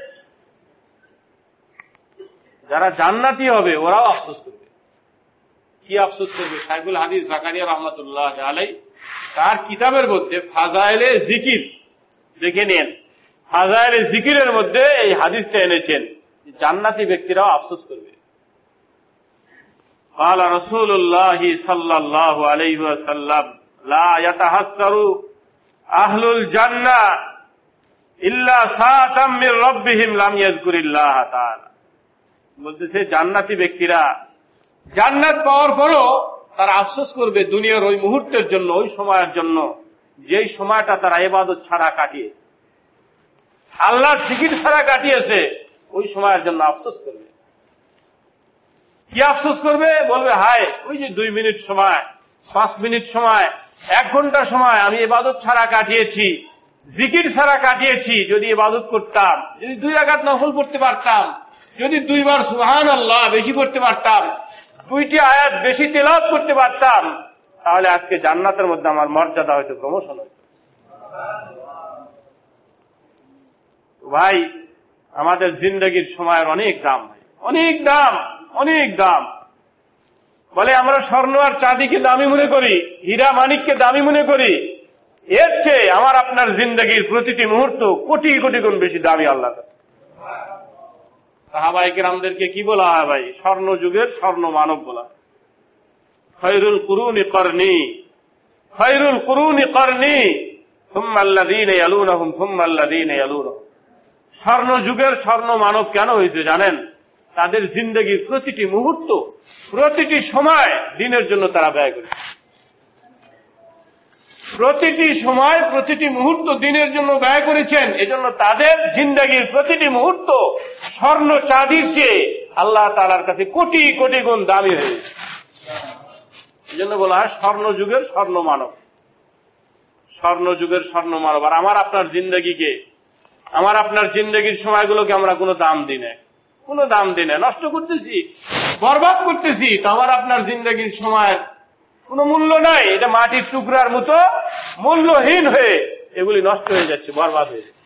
Speaker 1: যারা জান্নাতি হবে ওরাও আফসোস করবে কি আফসোস করবে সাইফুল হাদিস জাকারিয়া রহমতুল্লাহ আলাই তার কিতাবের মধ্যে ফাজাইলে জিকির দেখে নেন ফাজাইলে জিকিরের মধ্যে এই হাদিসটা এনেছেন জান্নাতি ব্যক্তিরাও আফসোস করবে قال رسول الله صلى الله عليه وسلم لا يتحسر أهل الجنة إلا ساعة من ربهم لم يذكر الله تعالى বলতেছে, জান্নাতি ব্যক্তিরা, জান্নাত পাওয়ার পরও তারা আফসোস করবে দুনিয়ার ওই মুহূর্তের জন্য, ওই সময়ের জন্য, যেই সময়টা তারা এবাদত ছাড়া কাটিয়েছে আল্লাহর জিকির ছাড়া কাটিয়েছে, ওই সময়ের জন্য আফসোস করবে। কি আফসোস করবে? বলবে, হায়, ওই যে দুই মিনিট সময়, পাঁচ মিনিট সময়, এক ঘণ্টা সময় আমি এবাদত ছাড়া কাটিয়েছি, জিকির ছাড়া কাটিয়েছি, যদি এবাদত করতাম, যদি দুই আঘাত নফল করতে পারতাম যদি দুইবার সুহান আল্লাহ বেশি করতে পারতাম, দুইটি আয়াত বেশি তেলাপ করতে পারতাম, তাহলে আজকে জান্নাতের মধ্যে আমার মর্যাদা হয়তো প্রমোশন হইত ভাই, আমাদের জিন্দগির সময়ের অনেক দাম অনেক দাম অনেক দাম। বলে আমরা স্বর্ণ আর চাঁদিকে দামি মনে করি, হীরা মানিককে দামি মনে করি। এর চেয়ে আমার আপনার জিন্দগির প্রতিটি মুহূর্ত কোটি কোটি গুণ বেশি দামি আল্লাহ সাহাবাহিক রামদেরকে কি বলা হয় ভাই? স্বর্ণ যুগের স্বর্ণ মানব বলা। খৈরুল কুরুনি করনি খৈরুল কুরুনি করনি স্বর্ণ যুগের স্বর্ণ মানব কেন হয়েছে জানেন? তাদের জিন্দগির প্রতিটি মুহূর্ত, প্রতিটি সময় দিনের জন্য তারা ব্যয় করেছে। প্রতিটি সময় প্রতিটি মুহূর্ত দিনের জন্য ব্যয় করেছেন, এজন্য তাদের জিন্দগির প্রতিটি মুহূর্ত স্বর্ণ চাঁদির চেয়ে আল্লাহ তালার কাছে কোটি কোটি গুণ দামি হয়েছে এই জন্য বলা হয় স্বর্ণ যুগের স্বর্ণ মানব। স্বর্ণ যুগের স্বর্ণ মানব। আর আমার আপনার জিন্দগিকে, আমার আপনার জিন্দগির সময়গুলোকে আমরা কোনো দাম দিই না। কোনো দাম দিই না। নষ্ট করতেছি, বরবাদ করতেছি, তো আমার আপনার জিন্দগির সময় কোনো মূল্য নাই এটা মাটির টুকরার মতো মূল্যহীন হয়ে এগুলি নষ্ট হয়ে যাচ্ছে বরবাদ হয়ে যাচ্ছে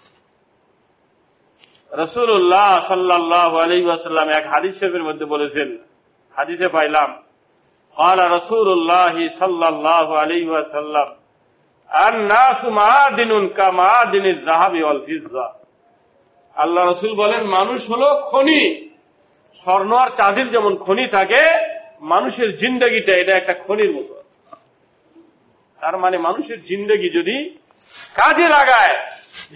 Speaker 1: রসুল্লাহ সাল্লাহ আলী আসাল্লাম এক হাদিস শরীফের মধ্যে বলেছেন হাদিসে পাইলাম قال رسول الله صلى الله عليه وسلم الناس معادن كمعادن الذهب والفضة আল্লাহ রসুল বলেন মানুষ হলো খনি স্বর্ণ আর চাঁদির যেমন খনি থাকে মানুষের জিন্দগিটা এটা একটা খনির মতো। তার মানে মানুষের জিন্দগি যদি কাজে লাগায়,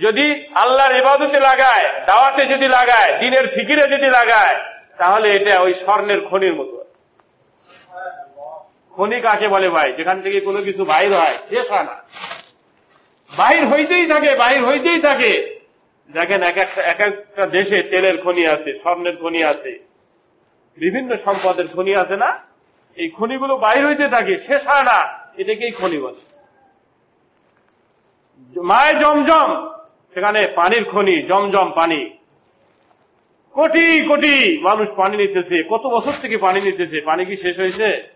Speaker 1: যদি আল্লাহর ইবাদতে লাগায়, দাওয়াতে যদি লাগায়, দিনের ফিকিরে যদি লাগায়, তাহলে এটা ওই স্বর্ণের খনির মতো। খনি কাকে বলে ভাই? যেখান থেকে কোনো কিছু বাইর হয়, শেষ হয় না। বাহির হইতেই থাকে বাহির হইতেই থাকে। দেখেন এক একটা এক একটা দেশে তেলের খনি আছে, স্বর্ণের খনি আছে। বিভিন্ন সম্পদের খনি আছে না? এই খনিগুলো বাইর হইতে থাকে, শেষ হয় না। এটাকেই খনি বলে। মায়ের জমজম, সেখানে পানির খনি, জমজম পানি। কোটি কোটি মানুষ পানি নিতেছে। কত বছর থেকে পানি নিতেছে? পানি কি শেষ হয়েছে?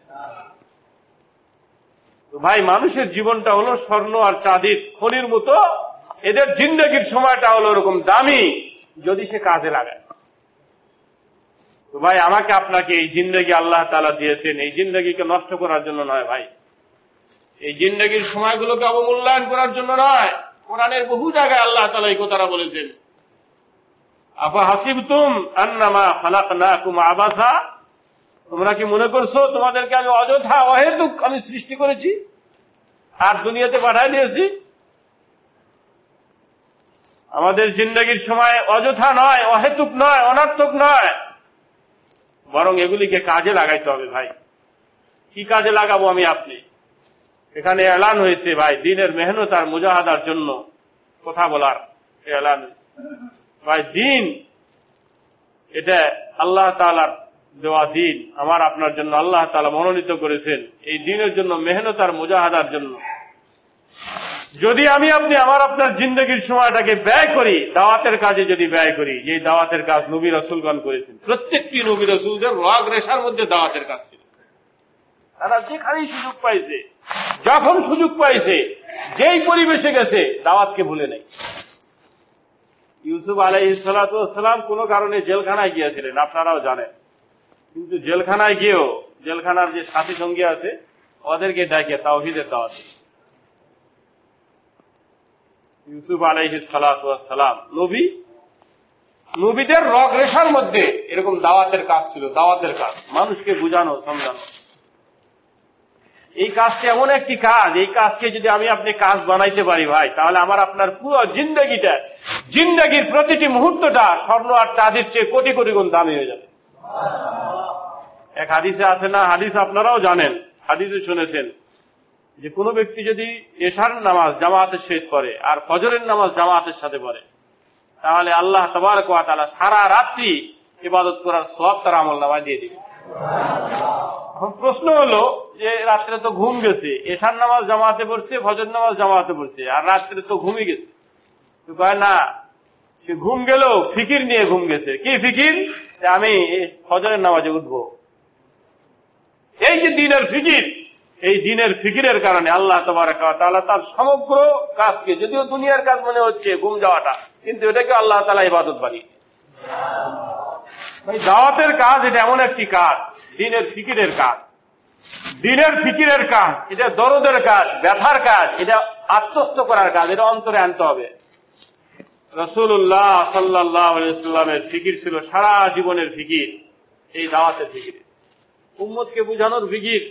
Speaker 1: ভাই, মানুষের জীবনটা হলো স্বর্ণ আর চাঁদির খনির মতো। এদের জিন্দগির সময়টা হলো ওরকম দামি, যদি সে কাজে লাগায়। তো ভাই, আমাকে আপনাকে এই জিন্দগি আল্লাহ তালা দিয়েছেন। এই জিন্দগিকে নষ্ট করার জন্য নয় ভাই। এই জিন্দগির সময়গুলোকে অবমূল্যায়ন করার জন্য নয়। কোরআনের বহু জায়গায় আল্লাহ তালা এই কথাটা বলেছেন। আফা হাসিব তুম আন্নামা খালাক না কুম আবাসা? তোমরা কি মনে করছ, তোমাদেরকে আমি অযথা অহেতুক আমি সৃষ্টি করেছি? আর দুনিয়াতে পাঠাই দিয়েছি? আমাদের জিন্দগির সময় অযথা নয়, অহেতুক নয়, অনার্থক নয়। বরং এগুলিকে কাজে লাগাইতে হবে ভাই। কি কাজে লাগাবো আমি আপনি? এখানে এলান হয়েছে ভাই, দিনের মেহনত আর মুজাহাদার জন্য কথা বলার এলান। ভাই, দিন, এটা আল্লাহ তালার দেওয়া দিন। আমার আপনার জন্য আল্লাহ তালা মনোনীত করেছেন। এই দিনের জন্য, মেহনত আর মুজাহাদার জন্য। যদি আমি আপনি আমার আপনার জিন্দগির সময়টাকে ব্যয় করি দাওয়াতের কাজে যদি ব্যয় করি যে দাওয়াতের কাজ নবী রসুলগণ করেছেন। প্রত্যেকটি নবী রসুলদের রগ রেশার মধ্যে দাওয়াতের কাজ ছিল। তারা যেখানেই সুযোগ পাইছে যখন সুযোগ পাইছে যেই পরিবেশে গেছে দাওয়াতকে ভুলে নেই। ইউসুফ আলাই সালাম কোন কারণে জেলখানায় গিয়েছিলেন আপনারাও জানেন। কিন্তু জেলখানায় গিয়েও জেলখানার যে সাথী সঙ্গী আছে ওদেরকে ডাকে তাওহিদের দাওয়াত। ইউসুফ আলাইহি সালাম। নবী, নবীদের রগ রেশার মধ্যে এরকম দাওয়াতের কাজ ছিল, দাওয়াতের কাজ। মানুষকে বুঝানো সমঝানো এই কাজটি এমন একটি কাজ, এই কাজকে যদি আমি আপনি কাজ বানাইতে পারি ভাই, তাহলে আমার আপনার পুরো জিন্দগিটা, জিন্দগির প্রতিটি মুহূর্তটা স্বর্ণ আর চাঁদের চেয়ে কোটি কোটি গুণ দামি হয়ে যাবে। এক হাদিসে আছে না, হাদিস আপনারাও জানেন, হাদিসে শুনেছেন। যে কোনো ব্যক্তি যদি এশার নামাজ জামাতের সহিত করে আর ফজরের নামাজ জামাতের সাথে পড়ে, তাহলে আল্লাহ তবার তালা সারা রাত্রি ইবাদত করার সব তার আমল নামায় দিয়ে দিবে। এখন প্রশ্ন হলো যে রাত্রে তো ঘুম গেছে, এশার নামাজ জামাতে পড়ছে ফজর নামাজ জামাতে পড়ছে, আর রাত্রে তো ঘুমই গেছে। কয়, না, সে ঘুম গেল ফিকির নিয়ে ঘুম গেছে। কি ফিকির? আমি ফজরের নামাজে উঠবো। এই যে দিনের ফিকির এই দিনের ফিকিরের কারণে আল্লাহ তোমার তালা তার সমগ্র কাজকে, যদিও দুনিয়ার কাজ মনে হচ্ছে ঘুম যাওয়াটা, কিন্তু এটাকে আল্লাহ তালা ইবাদত বানিয়ে। দাওয়াতের কাজ এটা এমন একটি কাজ, দিনের ফিকিরের কাজ। দিনের ফিকিরের কাজ, এটা দরদের কাজ, ব্যথার কাজ, এটা আত্মস্থ করার কাজ, এটা অন্তরে আনতে হবে। রসুল্লাহ সাল্লাহ ইসলামের ফিকির ছিল সারা জীবনের ফিকির, এই দাওয়াতের ফিকির। উম্মদকে বুঝানোর ফিকির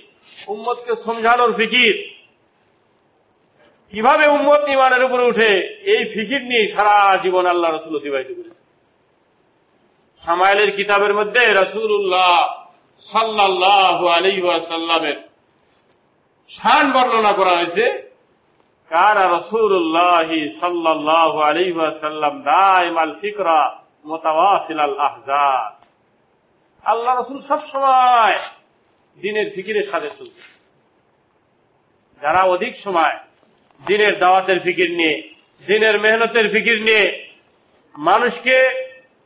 Speaker 1: উম্মতকে সমঝানোর ফিকির। কীভাবে উম্মত ইমানের উপরে উঠে, এই ফিকির নিয়ে সারা জীবন আল্লাহ রসুল অতিবাহিত করেছে সামাইলের কিতাবের মধ্যে রসুল্লাহ সাল্লাহ আলী সাল্লামের শান বর্ণনা করা হয়েছে কারা রসুল্লাহ সাল্লাহ আলী সাল্লাম দাইমাল ফিকরা মোতাওয়াসিল আল আহজাদ আল্লাহ রসুল সবসময় দিনের ফিকিরের সাথে চলছে যারা অধিক সময় দিনের দাওয়াতের ফিকির নিয়ে, দিনের মেহনতের ফিকির নিয়ে, মানুষকে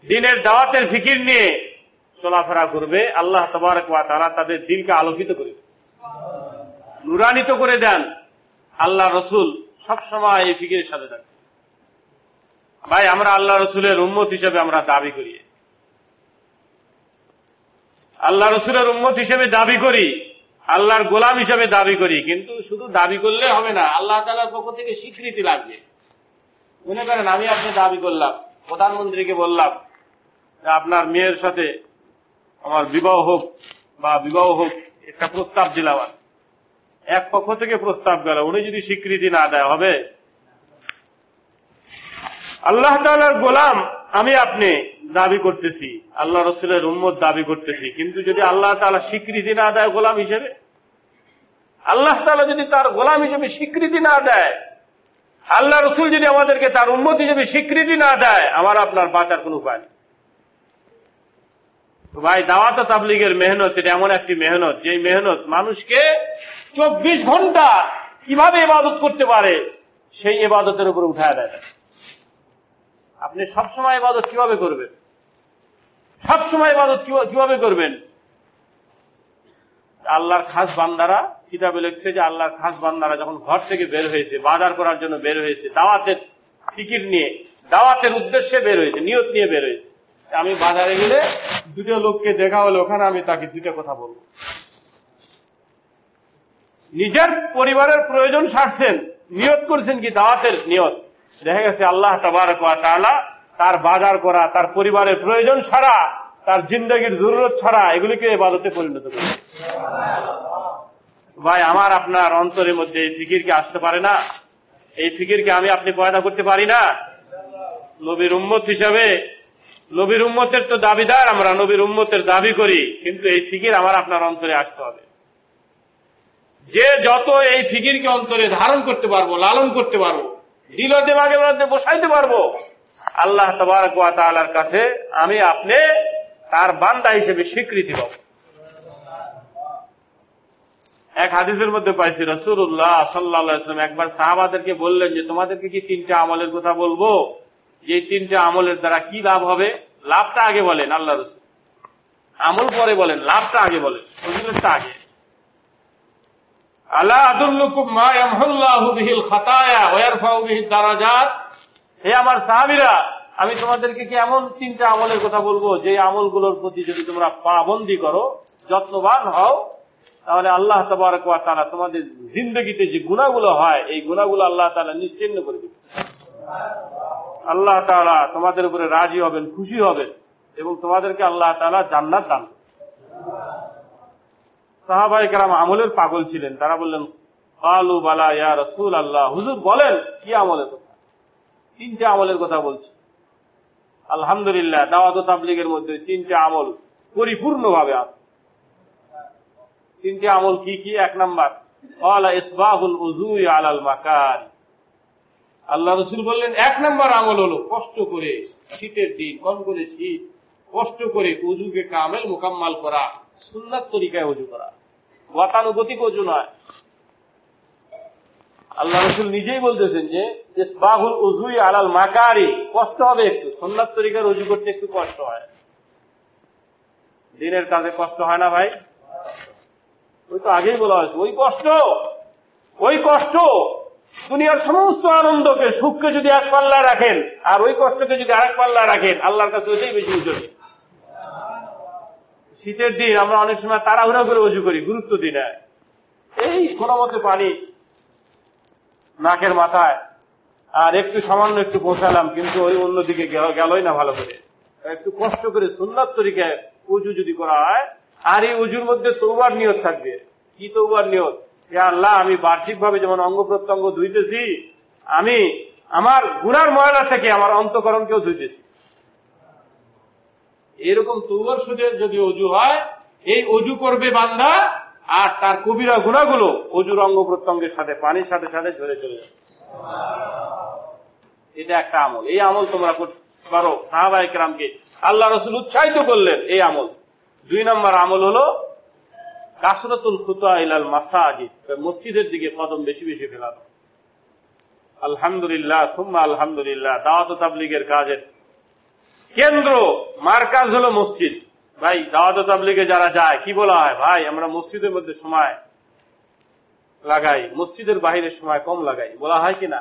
Speaker 1: দিনের দাওয়াতের ফিকির নিয়ে চলাফেরা করবে, আল্লাহ তবারক তারা তাদের দিনকে আলোকিত করে নুরানিত করে দেন আল্লাহ রসুল সবসময় এই ফিকিরের সাথে থাকে ভাই, আমরা আল্লাহ রসুলের উন্মত হিসেবে আমরা দাবি করি। আল্লাহ রসুলের উন্মত হিসেবে দাবি করি, আল্লাহর গোলাম হিসেবে দাবি করি, কিন্তু শুধু দাবি করলে হবে না, আল্লাহ তালার পক্ষ থেকে স্বীকৃতি লাগবে। মনে করেন, আমি আপনি দাবি করলাম, প্রধানমন্ত্রীকে বললাম আপনার মেয়ের সাথে আমার বিবাহ হোক বা বিবাহ হোক, একটা প্রস্তাব দিলাম এক পক্ষ থেকে প্রস্তাব গেল, উনি যদি স্বীকৃতি না দেয়, হবে? আল্লাহ তালার গোলাম আমি আপনি দাবি করতেছি, আল্লাহ রসুলের উম্মত দাবি করতেছি, কিন্তু যদি আল্লাহ তালা স্বীকৃতি না দেয় গোলাম হিসেবে? আল্লাহ তালা যদি তার গোলাম হিসেবে স্বীকৃতি না দেয়, আল্লাহ রসুল যদি আমাদেরকে তার উন্মত হিসেবে স্বীকৃতি না দেয়, আমার আপনার বাঁচার কোন উপায় নেই। ভাই, দাওয়াত তাবলিগের মেহনত, এটা এমন একটি মেহনত যে মেহনত মানুষকে চব্বিশ ঘণ্টা কীভাবে ইবাদত করতে পারে, সেই ইবাদতের উপর উঠায় দেয় আপনি সবসময় ইবাদত কীভাবে করবেন? সবসময় ইবাদত কীভাবে করবেন? আল্লাহর খাস বান্দারা কিতাবে লিখছে যে আল্লাহর খাস বান্দারা যখন ঘর থেকে বের হয়েছে, বাজার করার জন্য বের হয়েছে, দাওয়াতের টিকিট নিয়ে, দাওয়াতের উদ্দেশ্যে বের হয়েছে, নিয়ত নিয়ে বের হয়েছে। আমি বাজারে গেলে দুটো লোককে দেখা হলো ওখানে আমি তাকে দুটো কথা বলব। নিজের পরিবারের প্রয়োজন সারছেন, নিয়ত করছেন কি দাওয়াতের নিয়ত। দেখা গেছে আল্লাহ তাআলা তার বাজার করা, তার পরিবারের প্রয়োজন ছাড়া, তার জিন্দগির জরুরত ছাড়া এগুলিকে এবাদতে পরিণত করে। ভাই, আমার আপনার অন্তরের মধ্যে এই ফিকির কি আসতে পারে না। এই ফিকির কি আমি আপনি পয়দা করতে পারি না। নবীর উম্মত হিসাবে, নবীর উম্মতের তো দাবিদার, আমরা নবীর উম্মতের দাবি করি, কিন্তু এই ফিকির আমার আপনার অন্তরে আসতে হবে। যে যত এই ফিকিরকে অন্তরে ধারণ করতে পারব, লালন করতে পারব দিলতে মাগে মধ্যে বসাইতে পারব আল্লাহ তবারক কাছে আমি আপনি তার বান্দা হিসেবে স্বীকৃতি পাবো। এক হাদিসের মধ্যে পাইছি রসুল্লাহ সাল্লাহাম একবার সাহাবাদেরকে বললেন যে, তোমাদেরকে কি তিনটা আমলের কথা বলব? যে তিনটা আমলের দ্বারা কি লাভ হবে? লাভটা আগে বলেন, আল্লাহ রসুল। আমল পরে বলেন, লাভটা আগে বলেন, ফজিলতটা আগে। আল্লাহ আদুল্লুকুম মা ইয়ামহুল্লাহু বিহিল খাতায়া ওয়া ইয়ারফাউ বিহি দারাজাত। হে আমার সাহাবিরা, আমি তোমাদেরকে কি এমন তিনটা আমলের কথা বলব? যে আমলগুলোর প্রতি যদি তোমরা পাবন্দি করো, যত্নবান হও, তাহলে আল্লাহ তবারক ওয়া তোমাদের জিন্দগিতে যে গুণাগুলো হয়, এই গুণাগুলো আল্লাহ তাআলা নিশ্চিন্ন করে দিবে আল্লাহ তাআলা তোমাদের উপরে রাজি হবেন, খুশি হবেন এবং তোমাদেরকে আল্লাহ তাআলা জান্নাত দান। সাহাবাই কারাম আমলের পাগল ছিলেন। তারা বললেন, কালু বালা ইয়া রসুল আল্লাহ হুজুর বলেন, কি আমলের কথা? তিনটে আমলের কথা বলছি। আলহামদুলিল্লাহ, দাওয়াত তাবলিগের মধ্যে তিনটে আমল পরিপূর্ণভাবে আছে। তিনটে আমল কি কি? এক নাম্বার আল্লাহ রসুল বললেন, এক নম্বর আমল হলো কষ্ট করে শীতের দিন, কম করে শীত, কষ্ট করে উজুকে কামেল মোকাম্মাল করা, সুন্নাত তরিকায় উজু করা। গতানুগতিক অজু নয়। আল্লাহ রসুল নিজেই বলতেছেন যে, ইসবাহুল উজুই আলাল মাকারি। কষ্ট হবে একটু সন্ন্যাত তরিকার উজু করতে একটু কষ্ট হয়। দিনের কাজে কষ্ট হয় না ভাই? ওই তো আগেই বলা হয়েছে, ওই কষ্ট ওই কষ্ট, দুনিয়ার সমস্ত আনন্দকে, সুখকে যদি এক পাল্লায় রাখেন, আর ওই কষ্টকে যদি আরেক পাল্লায় রাখেন, আল্লাহর কাছে ওইটাই বেশি উজুরি শীতের দিন আমরা অনেক সময় তাড়াহুড়া করে উজু করি, গুরুত্ব দিই না। এই কোনো মতে পানি নাকের মাথায়। আর একটু সামান্য একটু পৌঁছালাম কিন্তু ওই অন্যদিকে গেল- গেলই না ভালো করে। একটু কষ্ট করে সুন্নাত তরিকায় উজু যদি করা হয়, আর এই উজুর মধ্যে তৌবার নিয়ত থাকবে। কি তৌবার নিয়ত? আল্লাহ, আমি বাহ্যিকভাবে যেমন অঙ্গ প্রত্যঙ্গ ধুইতেছি, আমি আমার গুনার ময়লা থেকে আমার অন্তকরণকেও ধুইতেছি। এরকম তৌবার সুদে যদি অজু হয়, এই অজু করবে বান্দা আর তার কবিরা গুণাগুলো অজুর অঙ্গ প্রত্যঙ্গের সাথে, পানির সাথে সাথে ঝরে চলে যাবে এটা একটা আমল। এই আমল তোমরা পারো সাহাবাই কেরামকে। আল্লাহ রসুল উৎসাহিত করলেন এই আমল। দুই নম্বর আমল হলো কাসরতুল খুতা ইলাল মাসাজিদ। মসজিদের দিকে কদম বেশি বেশি ফেলানো। আলহামদুলিল্লাহ, সুম্মা আলহামদুলিল্লাহ, দাওয়াত তাবলিগের কাজের কেন্দ্র, মার্কাজ হলো মসজিদ। ভাই দাওয়াত তাবলিগে যারা যায় কি বলা হয়? ভাই আমরা মসজিদের মধ্যে সময় লাগাই মসজিদের বাহিরের সময় কম লাগাই বলা হয় কিনা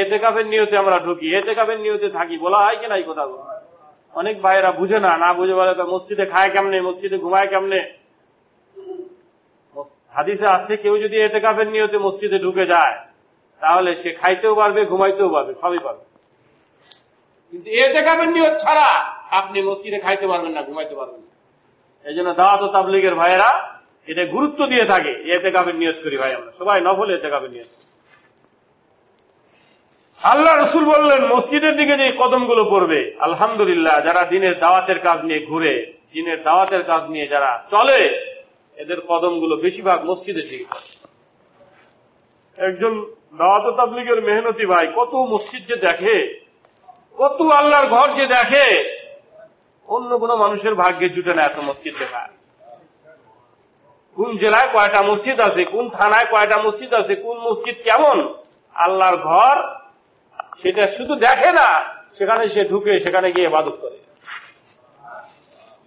Speaker 1: এতে কাপের নিয়তে আমরা ঢুকি এতে কাপের নিয়তে থাকি বলা হয় কিনা এই কথাগুলো? অনেক ভাইয়েরা বুঝে না না বুঝে বলে তো মসজিদে খায় কেমনে মসজিদে ঘুমায় কেমনে? হাদিসে আছে কেউ যদি এতে কাপের নিয়তে মসজিদে ঢুকে যায় তাহলে সে খাইতেও পারবে ঘুমাইতেও পারবে সবই পারবে। কিন্তু এতে কাপের নিয়ত ছাড়া আপনি মসজিদে খাইতে পারবেন না, ঘুমাইতে পারবেন না। এই জন্য দাওয়াত তাবলিগের ভাইয়েরা এটা গুরুত্ব দিয়ে থাকে এতে কাপের নিয়োগ করি ভাই আমরা। সবাই নফল এতে কাপের নিয়ত আল্লাহ রসুল বললেন, মসজিদের দিকে যে কদমগুলো পড়বে, আলহামদুলিল্লাহ, যারা দিনের দাওয়াতের কাজ নিয়ে ঘুরে, দিনের দাওয়াতের কাজ নিয়ে যারা চলে, এদের কদমগুলো বেশিরভাগ মসজিদের দিকে একজন দাওয়াত তাবলিগের মেহনতি ভাই কত মসজিদ যে দেখে কত আল্লাহর ঘর যে দেখে, অন্য কোনো মানুষের ভাগ্যে জুটে না এত মসজিদ দেখা কোন জেলায় কয়টা মসজিদ আছে, কোন থানায় কয়টা মসজিদ আছে, কোন মসজিদ কেমন, আল্লাহর ঘর, সেটা শুধু দেখে না, সেখানে সে ঢুকে, সেখানে গিয়ে ইবাদত করে।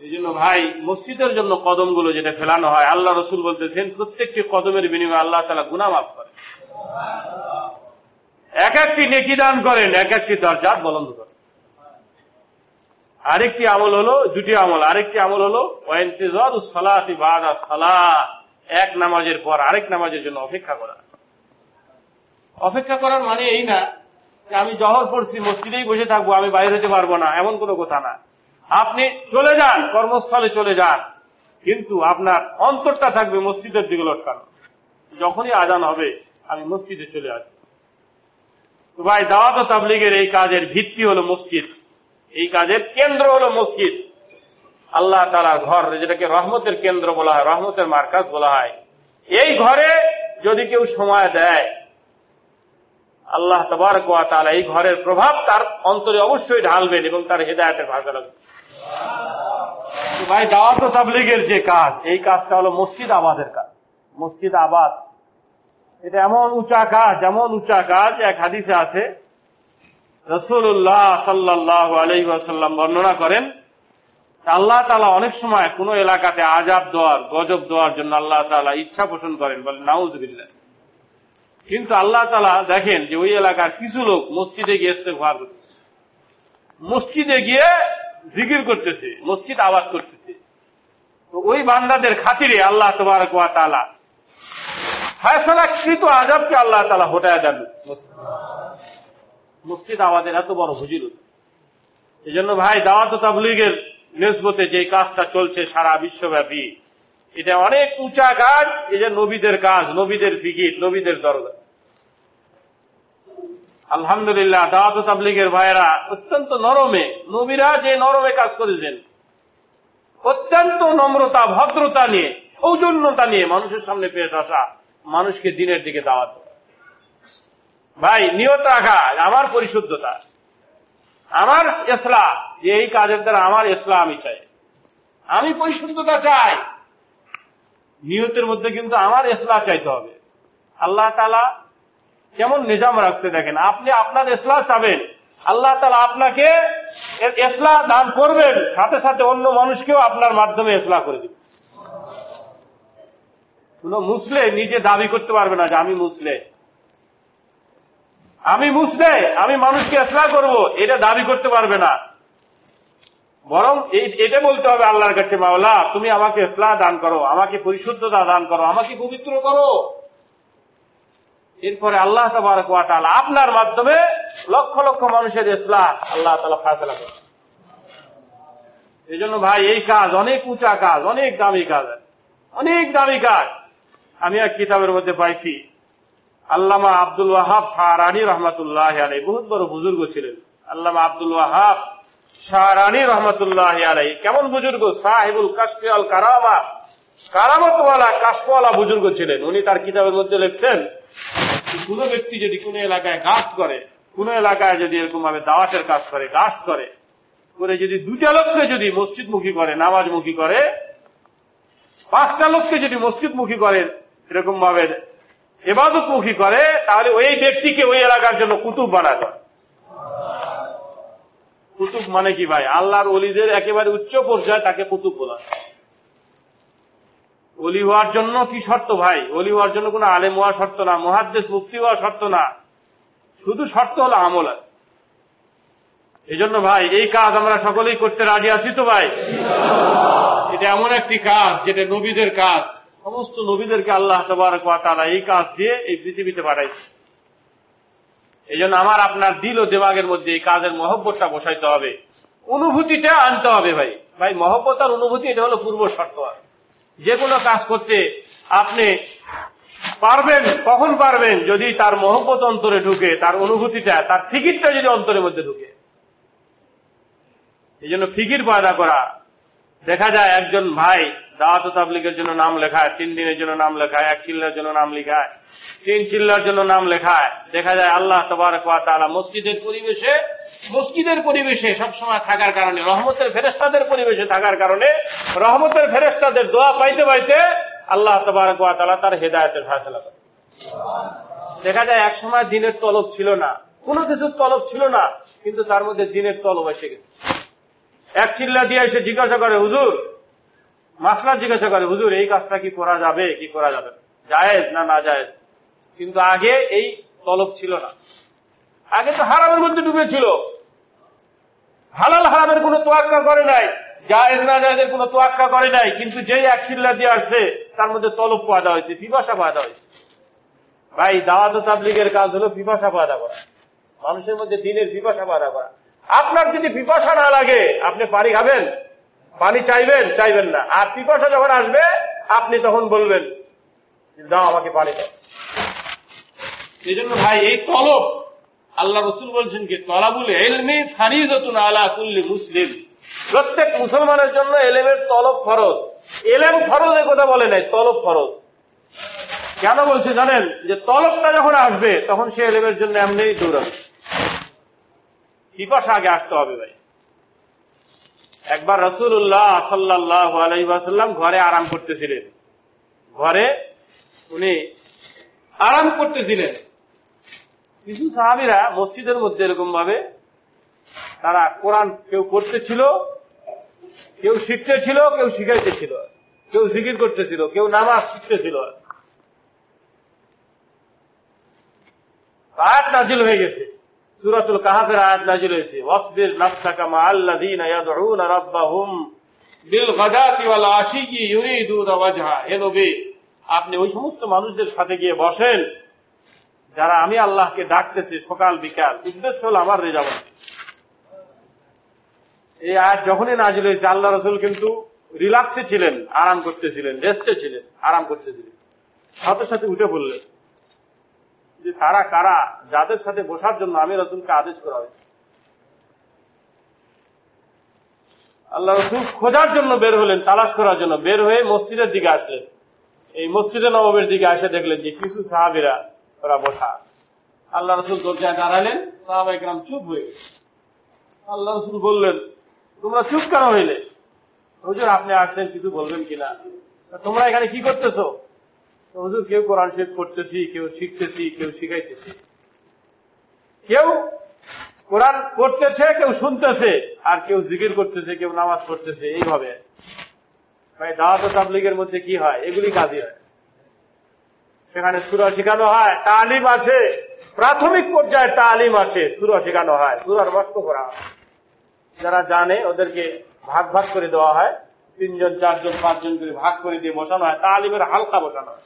Speaker 1: এই জন্য ভাই, মসজিদের জন্য কদমগুলো যেটা ফেলানো হয়, আল্লাহ রসুল বলতেছেন, প্রত্যেকটি কদমের বিনিময়ে আল্লাহ তালা গুনা মাফ করে। এক একটি নেকি দান করেন, এক একটি দরজাত বলন্দ করেন। আরেকটি আমল হলো, দুটি আমল। আরেকটি আমল হলো এক নামাজের পর আরেক নামাজের জন্য অপেক্ষা করা। অপেক্ষা করার মানে এই না যে আমি জহর পড়ছি, মসজিদেই বসে থাকব, আমি বাইরে যেতে পারব না, এমন কোনো কথা না। আপনি চলে যান, কর্মস্থলে চলে যান, কিন্তু আপনার অন্তরটা থাকবে মসজিদের দিকে লটকানো। যখনই আজান হবে, আমি মসজিদে চলে আসব। ভাই, দাওয়াত তাবলিগের এই কাজের ভিত্তি হলো মসজিদ। এই কাজের কেন্দ্র হলো মসজিদ। আল্লাহ তালার ঘর, যেটাকে রহমতের কেন্দ্র বলা হয়, রহমতের মার্কাজ বলা হয়। এই ঘরে যদি কেউ সময় দেয়, আল্লাহ তবার কোয়া তালা এই ঘরের প্রভাব তার অন্তরে অবশ্যই ঢালবেন এবং তার হেদায়তের ভাষা তো ভাই, দাওয়াত তাবলিগের যে কাজ, এই কাজটা হলো মসজিদ আবাদের কাজ। মসজিদ আবাদ এটা এমন উঁচা কাজ এমন উঁচা কাজ এক হাদিসে আছে। রসুল্লাহ সাল্লাহ আলহিহাসাল্লাম বর্ণনা করেন, আল্লাহ তালা অনেক সময় কোন এলাকাতে আজাব দেওয়ার, গজব দেওয়ার জন্য আল্লাহ তালা ইচ্ছা পোষণ করেন, বলেন নাউজবিল্লা কিন্তু আল্লাহ তালা দেখেন যে ওই এলাকার কিছু লোক মসজিদে গিয়ে ইস্তেফার করতেছে। মসজিদে গিয়ে জিকির করতেছে, মসজিদ আবাদ করতেছে। তো ওই বান্দাদের খাতিরে আল্লাহ তোমার কোয়া তালা ফায়সালাকৃত আজাবকে আল্লাহ তালা হোটায় যাবে মসজিদ আমাদের এত বড় হুজির এই জন্য ভাই, দাওয়াত তাবলিগের নেসবতে যে কাজটা চলছে সারা বিশ্বব্যাপী, এটা অনেক উঁচা কাজ এই যে নবীদের কাজ, নবীদের ফিকির, নবীদের দরজা আলহামদুলিল্লাহ, দাওয়াত তাবলিগের ভাইয়েরা অত্যন্ত নরমে, নবীরা যে নরমে কাজ করেছেন, অত্যন্ত নম্রতা, ভদ্রতা নিয়ে, সৌজন্যতা নিয়ে মানুষের সামনে পেশ আসা। মানুষকে দিনের দিকে দাওয়াত ভাই, নিয়ত রাখা, আমার পরিশুদ্ধতা। আমার ইসলাম, যে এই কাজের দ্বারা আমার ইসলাম আমি চাই। আমি পরিশুদ্ধতা চাই। নিয়তের মধ্যে কিন্তু আমার ইসলাম চাইতে হবে। আল্লাহ তালা কেমন নিজাম রাখছে দেখেন। আপনি আপনার ইসলাম চাবেন। আল্লাহ তালা আপনাকে এসলা দান করবেন। সাথে সাথে অন্য মানুষকেও আপনার মাধ্যমে এসলা করে দিবেন। কোন মুসলে নিজে দাবি করতে পারবে না যে আমি মুসলে। আমি মুসলে, আমি মানুষকে ইসলাম করব, এটা দাবি করতে পারবে না। বরং এটা বলতে হবে আল্লাহর কাছে, মাওলা, তুমি আমাকে ইসলাম দান করো, আমাকে পরিশুদ্ধতা দান করো, আমাকে পবিত্র করো। এরপরে আল্লাহ তালা আপনার মাধ্যমে লক্ষ লক্ষ মানুষের ইসলাম আল্লাহ তালা ফায়সলা করে এই ভাই, এই কাজ অনেক উঁচা কাজ, অনেক দামি কাজ, অনেক দামি কাজ। আমি এক কিতাবের মধ্যে পাইছি, আল্লামা আব্দুল ওয়াহাব শাহরানি রহমতুল্লাহ আলাই বহুত বড় বুজুর্গ ছিলেন। আল্লামা আব্দুল ওয়াহাব শাহরানি রহমতুল্লাহ আলাই কেমন বুজুর্গ? সাহেবুল কাশফিয়াল কারামা। কারামতওয়ালা, কাশফওয়ালা বুজুর্গ ছিলেন। উনি তার কিতাবের মধ্যে লিখছেন, কোন ব্যক্তি যদি কোন এলাকায় গাছ করে, কোন এলাকায় যদি এরকম ভাবে দাওয়াতের কাজ করে, গাছ করে করে যদি দুটা লোককে যদি মসজিদমুখী করে, নামাজমুখী করে, পাঁচটা লোককে যদি মসজিদমুখী করে এরকম ভাবে এবাদতমুখী করে, তাহলে ওই ব্যক্তিকে ওই এলাকার জন্য কুতুব বানায় কুতুব মানে কি ভাই? আল্লাহর অলিদের একেবারে উচ্চ পর্যায়ে তাকে কুতুব বলা অলি হওয়ার জন্য কি শর্ত ভাই? অলি হওয়ার জন্য কোনো আলেম হওয়া শর্ত না মহাদ্দেশ মুক্তি হওয়া শর্ত না। শুধু শর্ত হলো আমল। এই জন্য ভাই, এই কাজ আমরা সকলেই করতে রাজি আছি তো ভাই? এটা এমন একটি কাজ যেটা নবীদের কাজ। সমস্ত নবীদেরকে আল্লাহ তারা এই কাজ দিয়ে এই পৃথিবীতে পাঠাইছে। এই জন্য আমার, আপনার দিল ও দেমাগের মধ্যে এই কাজের মহব্বতটা বসাইতে হবে। অনুভূতিটা আনতে হবে ভাই। ভাই, মহব্বত আর অনুভূতি, এটা হলো পূর্ব শর্ত যে কোনো কাজ করতে আপনি পারবেন, কখন পারবেন, যদি তার মহব্বত অন্তরে ঢুকে, তার অনুভূতিটা, তার ফিকিরটা যদি অন্তরের মধ্যে ঢুকে। এই জন্য ফিকির পয়দা করা। দেখা যায় একজন ভাই দাওয়াত তাবলিগের জন্য নাম লেখায়, তিন দিনের জন্য নাম লেখায়, এক চিল্লার জন্য নাম লেখায়, তিন চিল্লার জন্য নাম লেখায়। দেখা যায় আল্লাহ ওয়া মসজিদের পরিবেশে মসজিদের পরিবেশে সবসময় থাকার কারণে, রহমতের ফেরেস্তাদের পরিবেশে থাকার কারণে, রহমতের ফেরেস্তাদের দোয়া পাইতে পাইতে আল্লাহ তবারক ওয়া তার হেদায়তের ফায়সালা করে। দেখা যায় এক সময় দিনের তলব ছিল না, কোনো কিছুর তলব ছিল না, কিন্তু তার মধ্যে দিনের তলব এসে গেছে। এক চিল্লা দিয়ে এসে জিজ্ঞাসা করে, হুজুর মাসলা জিজ্ঞাসা করে, হুজুর, এই কাজটা কি করা যাবে? কি করা যাবে? জায়েজ না না জায়েজ? কিন্তু আগে এই তলব ছিল না। আগে তো হারামের মধ্যে ডুবেছিল। হালাল হারামের কোনো তোয়াক্কা করে নাই, জায়েজ না জায়েজের কোনো তোয়াক্কা করে নাই, কিন্তু যেই এক চিল্লা দিয়ে আসছে, তার মধ্যে তলব পয়দা হয়েছে, পিপাসা পয়দা হয়েছে। ভাই, দাওয়াত তাবলিগের কাজ হলো পিপাসা পয়দা করা। মানুষের মধ্যে দিনের পিপাসা পয়দা করা। আপনার যদি পিপাসা না লাগে, আপনি পানি খাবেন? পানি চাইবেন? চাইবেন না। আর পিপাসা যখন আসবে আপনি তখন বলবেন দাও আমাকে পানি দাও। এই জন্য ভাই এই তলব আল্লাহ রসুল বলছেন কি তলাবুল এলমি ফারিজতুন আলা কুল্লি মুসলিম। প্রত্যেক মুসলমানের জন্য এলেমের তলব ফরজ। এলেম ফরজ এ কথা বলে নাই তলব ফরজ। কেন বলছে জানেন? যে তলবটা যখন আসবে তখন সে এলেমের জন্য এমনি দৌড়াবে। পিপাসা আগে আসতে হবে ভাই। একবার রসুল্লাহ সাল্লাহ আলাইসাল্লাম ঘরে আরাম করতেছিলেন। ঘরে উনি আরাম করতেছিলেন। কিছু সাহাবিরা মসজিদের মধ্যে এরকম ভাবে তারা কোরআন কেউ করতেছিল, কেউ শিখতেছিল, কেউ শিখাইতেছিল, কেউ জিকির করতেছিল, কেউ নামাজ শিখতেছিল। আয়াত নাজিল হয়ে গেছে। সুরাতুল কাহাফের আয়াত নাজিল হয়েছে। ওয়াসবির নাফসাকা মা আল্লাযীনা ইয়াদউনা রাব্বাহুম বিল গাদাতি ওয়াল আশিকি ইউরিদুনা ওয়াজহা। হে নবী, আপনি ওই সমস্ত মানুষদের সাথে গিয়ে বসেন, যারা আমি আল্লাহকে ডাকতেছি সকাল, বিকাল। উদ্দেশ্য হল আমার রেজামন্দি এই আয়াত যখনই নাজিল হয়েছে, আল্লাহ রসুল কিন্তু রিল্যাক্সে ছিলেন, আরাম করতেছিলেন, রেস্টে ছিলেন, আরাম করতেছিলেন। সাথে সাথে উঠে পড়লেন। যে তারা কারা, যাদের সাথে বসার জন্য আমি রসুলকে আদেশ করা হয়েছে। আল্লাহ রসুল খোঁজার জন্য বের হলেন, তালাশ করার জন্য। বের হয়ে মসজিদের দিকে আসলেন। এই মসজিদে নবমের দিকে আসে দেখলেন যে কিছু সাহাবিরা ওরা বসা। আল্লাহ রসুল দরজায় দাঁড়ালেন সাহাবাইকরাম চুপ হয়ে আল্লাহ রসুল বললেন, তোমরা চুপ কেন হইলে? হুজুর, আপনি আসলেন, কিছু বলবেন কিনা? তোমরা এখানে কি করতেছো? হুজুর কেউ কোরআন শেখ করতেছি কেউ শিখতেছি, কেউ শিখাইতেছি। কেউ কোরআন করতেছে কেউ শুনতেছে, আর কেউ জিকির করতেছে, কেউ নামাজ পড়তেছে, এইভাবে। ভাই, দাওয়াত তাবলিগের মধ্যে কি হয়? এগুলি কাজই হয়। সেখানে সুরা শেখানো হয়, তালিম আছে। প্রাথমিক পর্যায়ে তালিম আছে, সুরা শেখানো হয়। সুরার মস্ত করা যারা জানে, ওদেরকে ভাগ ভাগ করে দেওয়া হয়। তিনজন, চারজন, পাঁচজন করে ভাগ করে দিয়ে বসানো হয় তালিমের হালকা বসানো হয়।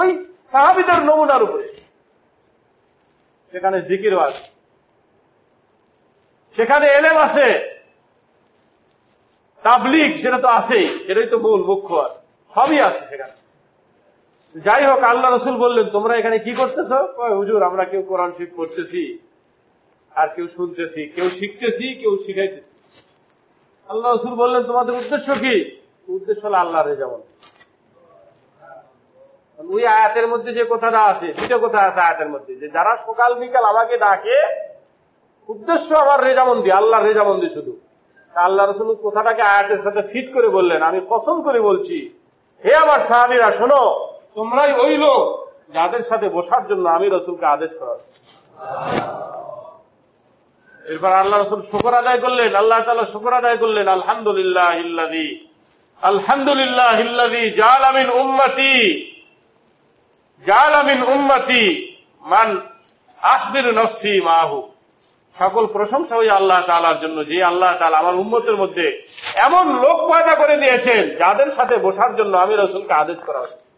Speaker 1: ওই সাহাবিদের নমুনার উপরে। সেখানে জিকিরও আছে। সেখানে এলেম আছে। তাবলিগ, সেটা তো আছেই, সেটাই তো মূল মুখ্য আছে। সবই আছে সেখানে। যাই হোক, আল্লাহ রসুল বললেন, তোমরা এখানে কি করতেছ? হুজুর, আমরা কেউ কোরআন শিখ করতেছি আর কেউ শুনতেছি, কেউ শিখতেছি, কেউ শিখাইতেছি। আল্লাহ রসুল বললেন, তোমাদের উদ্দেশ্য কি? উদ্দেশ্য হলো আল্লাহ যেমন। ওই আয়াতের মধ্যে যে কথাটা আছে দুটো কথা আছে আয়াতের মধ্যে, যে যারা সকাল বিকাল আমাকে ডাকে, উদ্দেশ্য আমার রেজামন্দি আল্লাহ রেজামন্দি শুধু। আল্লাহ রসুল কথাটাকে আয়াতের সাথে ফিট করে বললেন, আমি পছন্দ করে বলছি, হে আমার সাহাবিরা, শোনো, তোমরাই ওই লোক যাদের সাথে বসার জন্য আমি রসুলকে আদেশ করা। এরপর আল্লাহ রসুল শুকর আদায় করলেন, আল্লাহ তালা শুকর আদায় করলেন, আলহামদুলিল্লাহ ইল্লাদি আলহামদুলিল্লাহ ইল্লাদি জাল আমিন উম্মতি জাল আমিন উম্মতি মান আসবির নফসি মাহু। সকল প্রশংসা ওই আল্লাহ তালার জন্য, যে আল্লাহ তালা আমার উম্মতের মধ্যে এমন লোক পয়দা করে দিয়েছেন, যাদের সাথে বসার জন্য আমি রসুলকে আদেশ করা হয়েছে।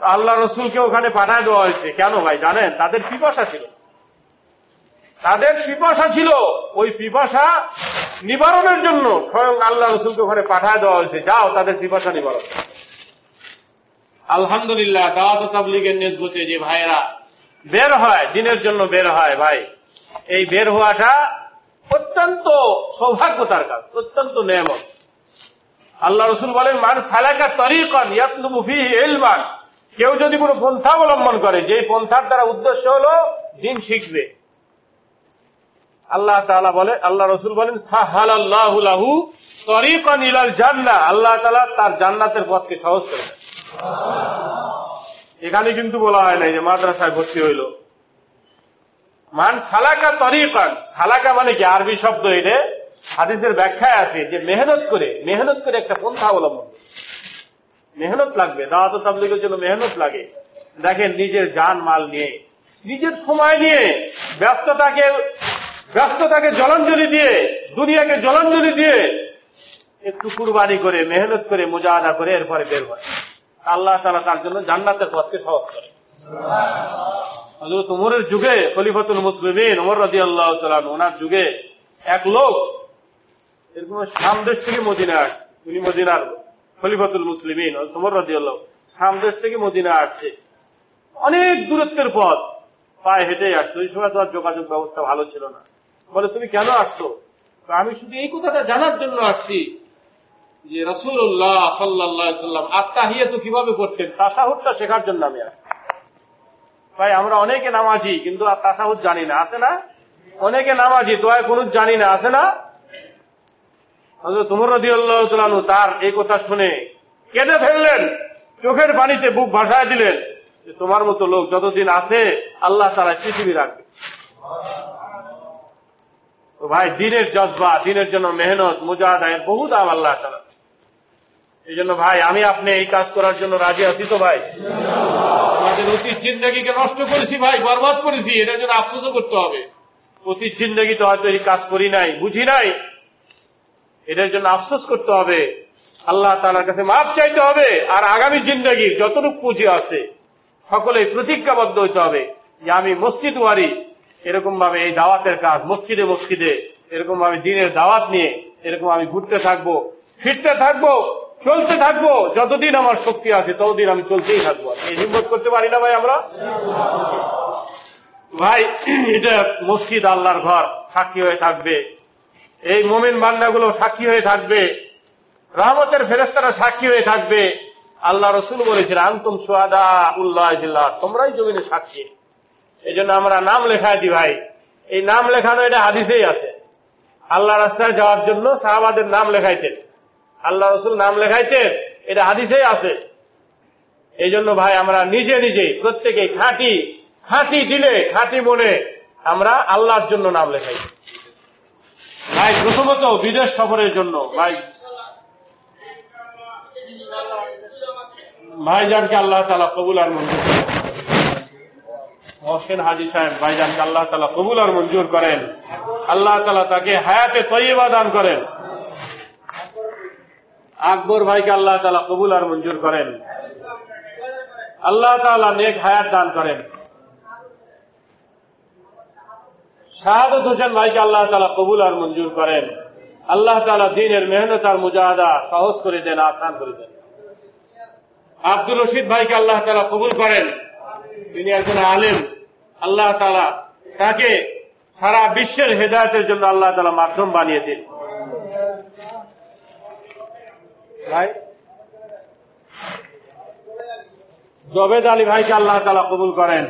Speaker 1: আল্লাহ রসুলকে ওখানে পাঠায় দেওয়া হয়েছে। কেন ভাই? জানেন? তাদের পিপাসা ছিল। তাদের পিপাসা ছিল। ওই পিপাসা নিবারণের জন্য স্বয়ং আল্লাহ রসুলকে ওখানে পাঠায় দেওয়া হয়েছে। যাও তাদের পিপাসা নিবারণ। আলহামদুলিল্লাহ দাওয়াত তাবলিগের নেসবতে যে ভাইয়েরা বের হয় দিনের জন্য বের হয় ভাই। এই বের হওয়াটা অত্যন্ত সৌভাগ্যতার কাজ অত্যন্ত নিয়ামত। আল্লাহ রসুল বলেন মান সালাকা তরিকন ইয়াতলুবু ফিহি ইলমান। কেউ যদি কোনো পন্থা অবলম্বন করে যে পন্থার দ্বারা উদ্দেশ্য হলো দিন শিখবে। আল্লাহ তাআলা বলে, আল্লাহ রসুল বলেন, সাহালাল্লাহু লাহু তরিকন ইলাল জান্নাহ। আল্লাহ তাআলা তার জান্নাতের পথকে সহজ করে এখানে কিন্তু বলা হয় নাই যে মাদ্রাসায় ভর্তি হইল। মান সালাকা তরিকান, সালাকা মানে কি? আরবি শব্দ এটা হাদিসের ব্যাখ্যায় আছে যে মেহনত করে মেহনত করে একটা পন্থা অবলম্বন মেহনত লাগবে, দাওয়াত তাবলিগের জন্য মেহনত লাগে। দেখেন নিজের জান, মাল নিয়ে, নিজের সময় নিয়ে ব্যস্ততাকে ব্যস্ততাকে জলাঞ্জলি দিয়ে, দুনিয়াকে জলাঞ্জলি দিয়ে একটু কুরবানি করে, মেহনত করে, মুজাহাদা করে এরপরে বের হয়। আল্লাহ তালা তার জন্য জান্নাতের পথকে সহজ করে। হজরত উমরের যুগে খলিফাতুল মুসলিমিন উমর রাজি আল্লাহ ওনার যুগে এক লোক এরকম সামদেশ থেকে মদিনা আসছে। উনি মদিনার খলিফাতুল মুসলিমিন উমর রাজি আল্লাহ সামদেশ থেকে মদিনা আসছে। অনেক দূরত্বের পথ, পায়ে হেঁটে আসছে। ওই সময় তো আর যোগাযোগ ব্যবস্থা ভালো ছিল না। বলে, তুমি কেন আসছো? তো আমি শুধু এই কথাটা জানার জন্য আসছি যে রসুল্লাহ সাল্লাহ সাল্লাম আত্মাহিয়াতু কীভাবে করতেন? তাসাহুদটা শেখার জন্য আমি আসছি। ভাই, আমরা অনেকে নামাজি, কিন্তু তাসাহুদ জানি না, আছে না? অনেকে নামাজি দোয়ায় কোন জানি না, আছে না? হযরত উমর রাদিয়াল্লাহু তার এই কথা শুনে কেঁদে ফেললেন, চোখের পানিতে বুক ভাসায় দিলেন তোমার মতো লোক যতদিন আছে, আল্লাহ তারা পৃথিবী রাখবে। তো ভাই, দিনের জজবা, দিনের জন্য মেহনত মুজাহাদায়ের বহু দাম আল্লাহ তারা এই জন্য ভাই, আমি আপনি এই কাজ করার জন্য রাজি আছি তো ভাই? আমাদের অতীত জিন্দগিকে নষ্ট করেছি ভাই, বরবাদ করেছি, এটার জন্য আফসোসও করতে হবে। অতীত জিন্দগিতে হয়তো এই কাজ করি নাই, বুঝি নাই। এটার জন্য আফসোস করতে হবে। আল্লাহ তালার কাছে মাপ চাইতে হবে, আর আগামী জিন্দগির যতটুকু পুঁজি আছে, সকলেই প্রতিজ্ঞাবদ্ধ হইতে হবে। যে আমি মসজিদ ওয়ারি এরকম ভাবে এই দাওয়াতের কাজ, মসজিদে মসজিদে এরকম ভাবে দিনের দাওয়াত নিয়ে এরকম আমি ঘুরতে থাকব, ফিরতে থাকব, চলতে থাকব, যতদিন আমার শক্তি আছে ততদিন আমি চলতেই থাকব। এই হিম্মত করতে পারি না ভাই আমরা? ভাই, এটা মসজিদ আল্লাহর ঘর, সাক্ষী হয়ে থাকবে। এই মোমিন বান্দাগুলো সাক্ষী হয়ে থাকবে। রহমতের ফেরেস্তারা সাক্ষী হয়ে থাকবে। আল্লাহ রসুল বলেছেন, আন্তম সোয়াদা উল্লাহ তোমরাই জমিনে সাক্ষী। এই জন্য আমরা নাম লেখায় দিই ভাই। এই নাম লেখানো এটা হাদিসেই আছে। আল্লাহ রাস্তায় যাওয়ার জন্য সাহাবাদের নাম লেখাইতেন। আল্লাহ রসুল নাম লেখাইতেন, এটা হাদিসেই আছে। এই জন্য ভাই আমরা নিজে নিজে প্রত্যেকে খাঁটি খাঁটি দিলে, খাঁটি মনে আমরা আল্লাহর জন্য নাম লেখাই। ভাই, প্রথমত বিদেশ সফরের জন্য, ভাই। ভাইজানকে আল্লাহ তালা কবুল আর করেন। মহসেন হাজি সাহেব ভাইজানকে আল্লাহ তালা কবুল আর মঞ্জুর করেন। আল্লাহ তালা তাকে হায়াতে তৈবা দান করেন। আকবর ভাইকে আল্লাহ তালা কবুল আর মঞ্জুর করেন। আল্লাহ তালা নেক হায়াত দান করেন। শাহাদত হোসেন ভাইকে আল্লাহ তালা কবুল আর মঞ্জুর করেন। আল্লাহ তালা দিনের মেহনত আর মুজাহাদা সহজ করে দেন, আসান করে দেন। আব্দুল রশিদ ভাইকে আল্লাহ তালা কবুল করেন। তিনি একজন আলেম, আল্লাহ তালা তাকে সারা বিশ্বের হেদায়তের জন্য আল্লাহ তালা মাধ্যম বানিয়ে দিন ভাই, জবেদ আলী ভাইকে আল্লাহ তালা কবুল করেন।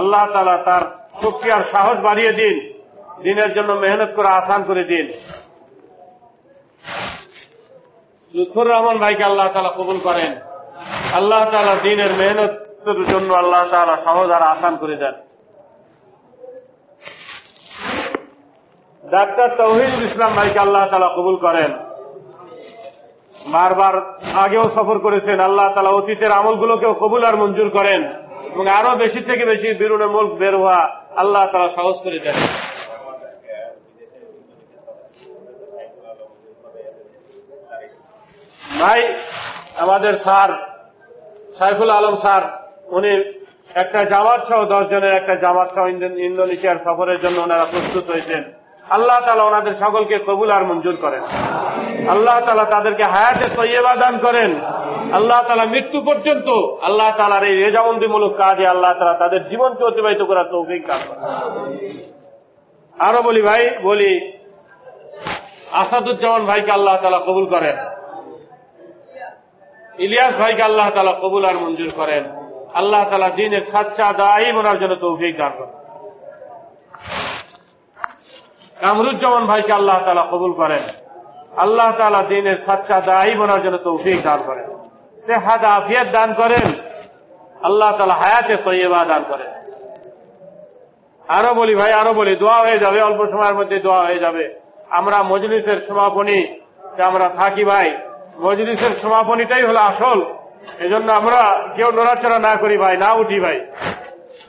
Speaker 1: আল্লাহ তালা তার শক্তি আর সাহস বাড়িয়ে দিন, দিনের জন্য মেহনত করে আসান করে দিন। লুৎফুর রহমান ভাইকে আল্লাহ তালা কবুল করেন। আল্লাহ তালা দিনের মেহনতের জন্য আল্লাহ তালা সহজ আর আসান করে দেন। ডাক্তার তৌহিদুল ইসলাম ভাইকে আল্লাহ তালা কবুল করেন। বারবার আগেও সফর করেছেন, আল্লাহ তালা অতীতের আমলগুলোকেও কবুল আর মঞ্জুর করেন এবং আরও বেশি থেকে বেশি বিরুণে মুল্ক বের হওয়া আল্লাহ তালা সহজ করে দেন। ভাই, আমাদের স্যার, সাইফুল আলম স্যার উনি একটা জামাত সহ দশ জনের একটা জামাত সহ ইন্দোনেশিয়ার সফরের জন্য ওনারা প্রস্তুত হয়েছেন। আল্লাহ তালা ওনাদের সকলকে কবুল আর মঞ্জুর করেন। আল্লাহ তালা তাদেরকে হায়াতে তৈবা দান করেন। আল্লাহ তালা মৃত্যু পর্যন্ত আল্লাহ তালার এই রেজামন্দিমূলক কাজে আল্লাহ তালা তাদের জীবনকে অতিবাহিত করার তৌফিক দান করেন। আরও বলি ভাই, বলি, আসাদুজ্জামান ভাইকে আল্লাহ তালা কবুল করেন। ইলিয়াস ভাইকে আল্লাহ তালা কবুল আর মঞ্জুর করেন। আল্লাহ তালা দিনের সাচ্চা দায়ী ওনার জন্য তৌফিক দান করেন। কামরুজ্জামান ভাইকে আল্লাহ তালা কবুল করেন। আল্লাহ তালা দিনের সাচ্চা দায়ী ওনার জন্য তৌফিক দান করেন। সেহাদ আফিয়ত দান করেন। আল্লাহ তালা হায়াতে তৈবা দান করেন। আরও বলি ভাই, আরও বলি, দোয়া হয়ে যাবে, অল্প সময়ের মধ্যে দোয়া হয়ে যাবে। আমরা মজলিসের সমাপনী আমরা থাকি ভাই, মজলিসের সমাপনীটাই হলো আসল। এজন্য আমরা কেউ নড়াচড়া না করি ভাই না উঠি ভাই।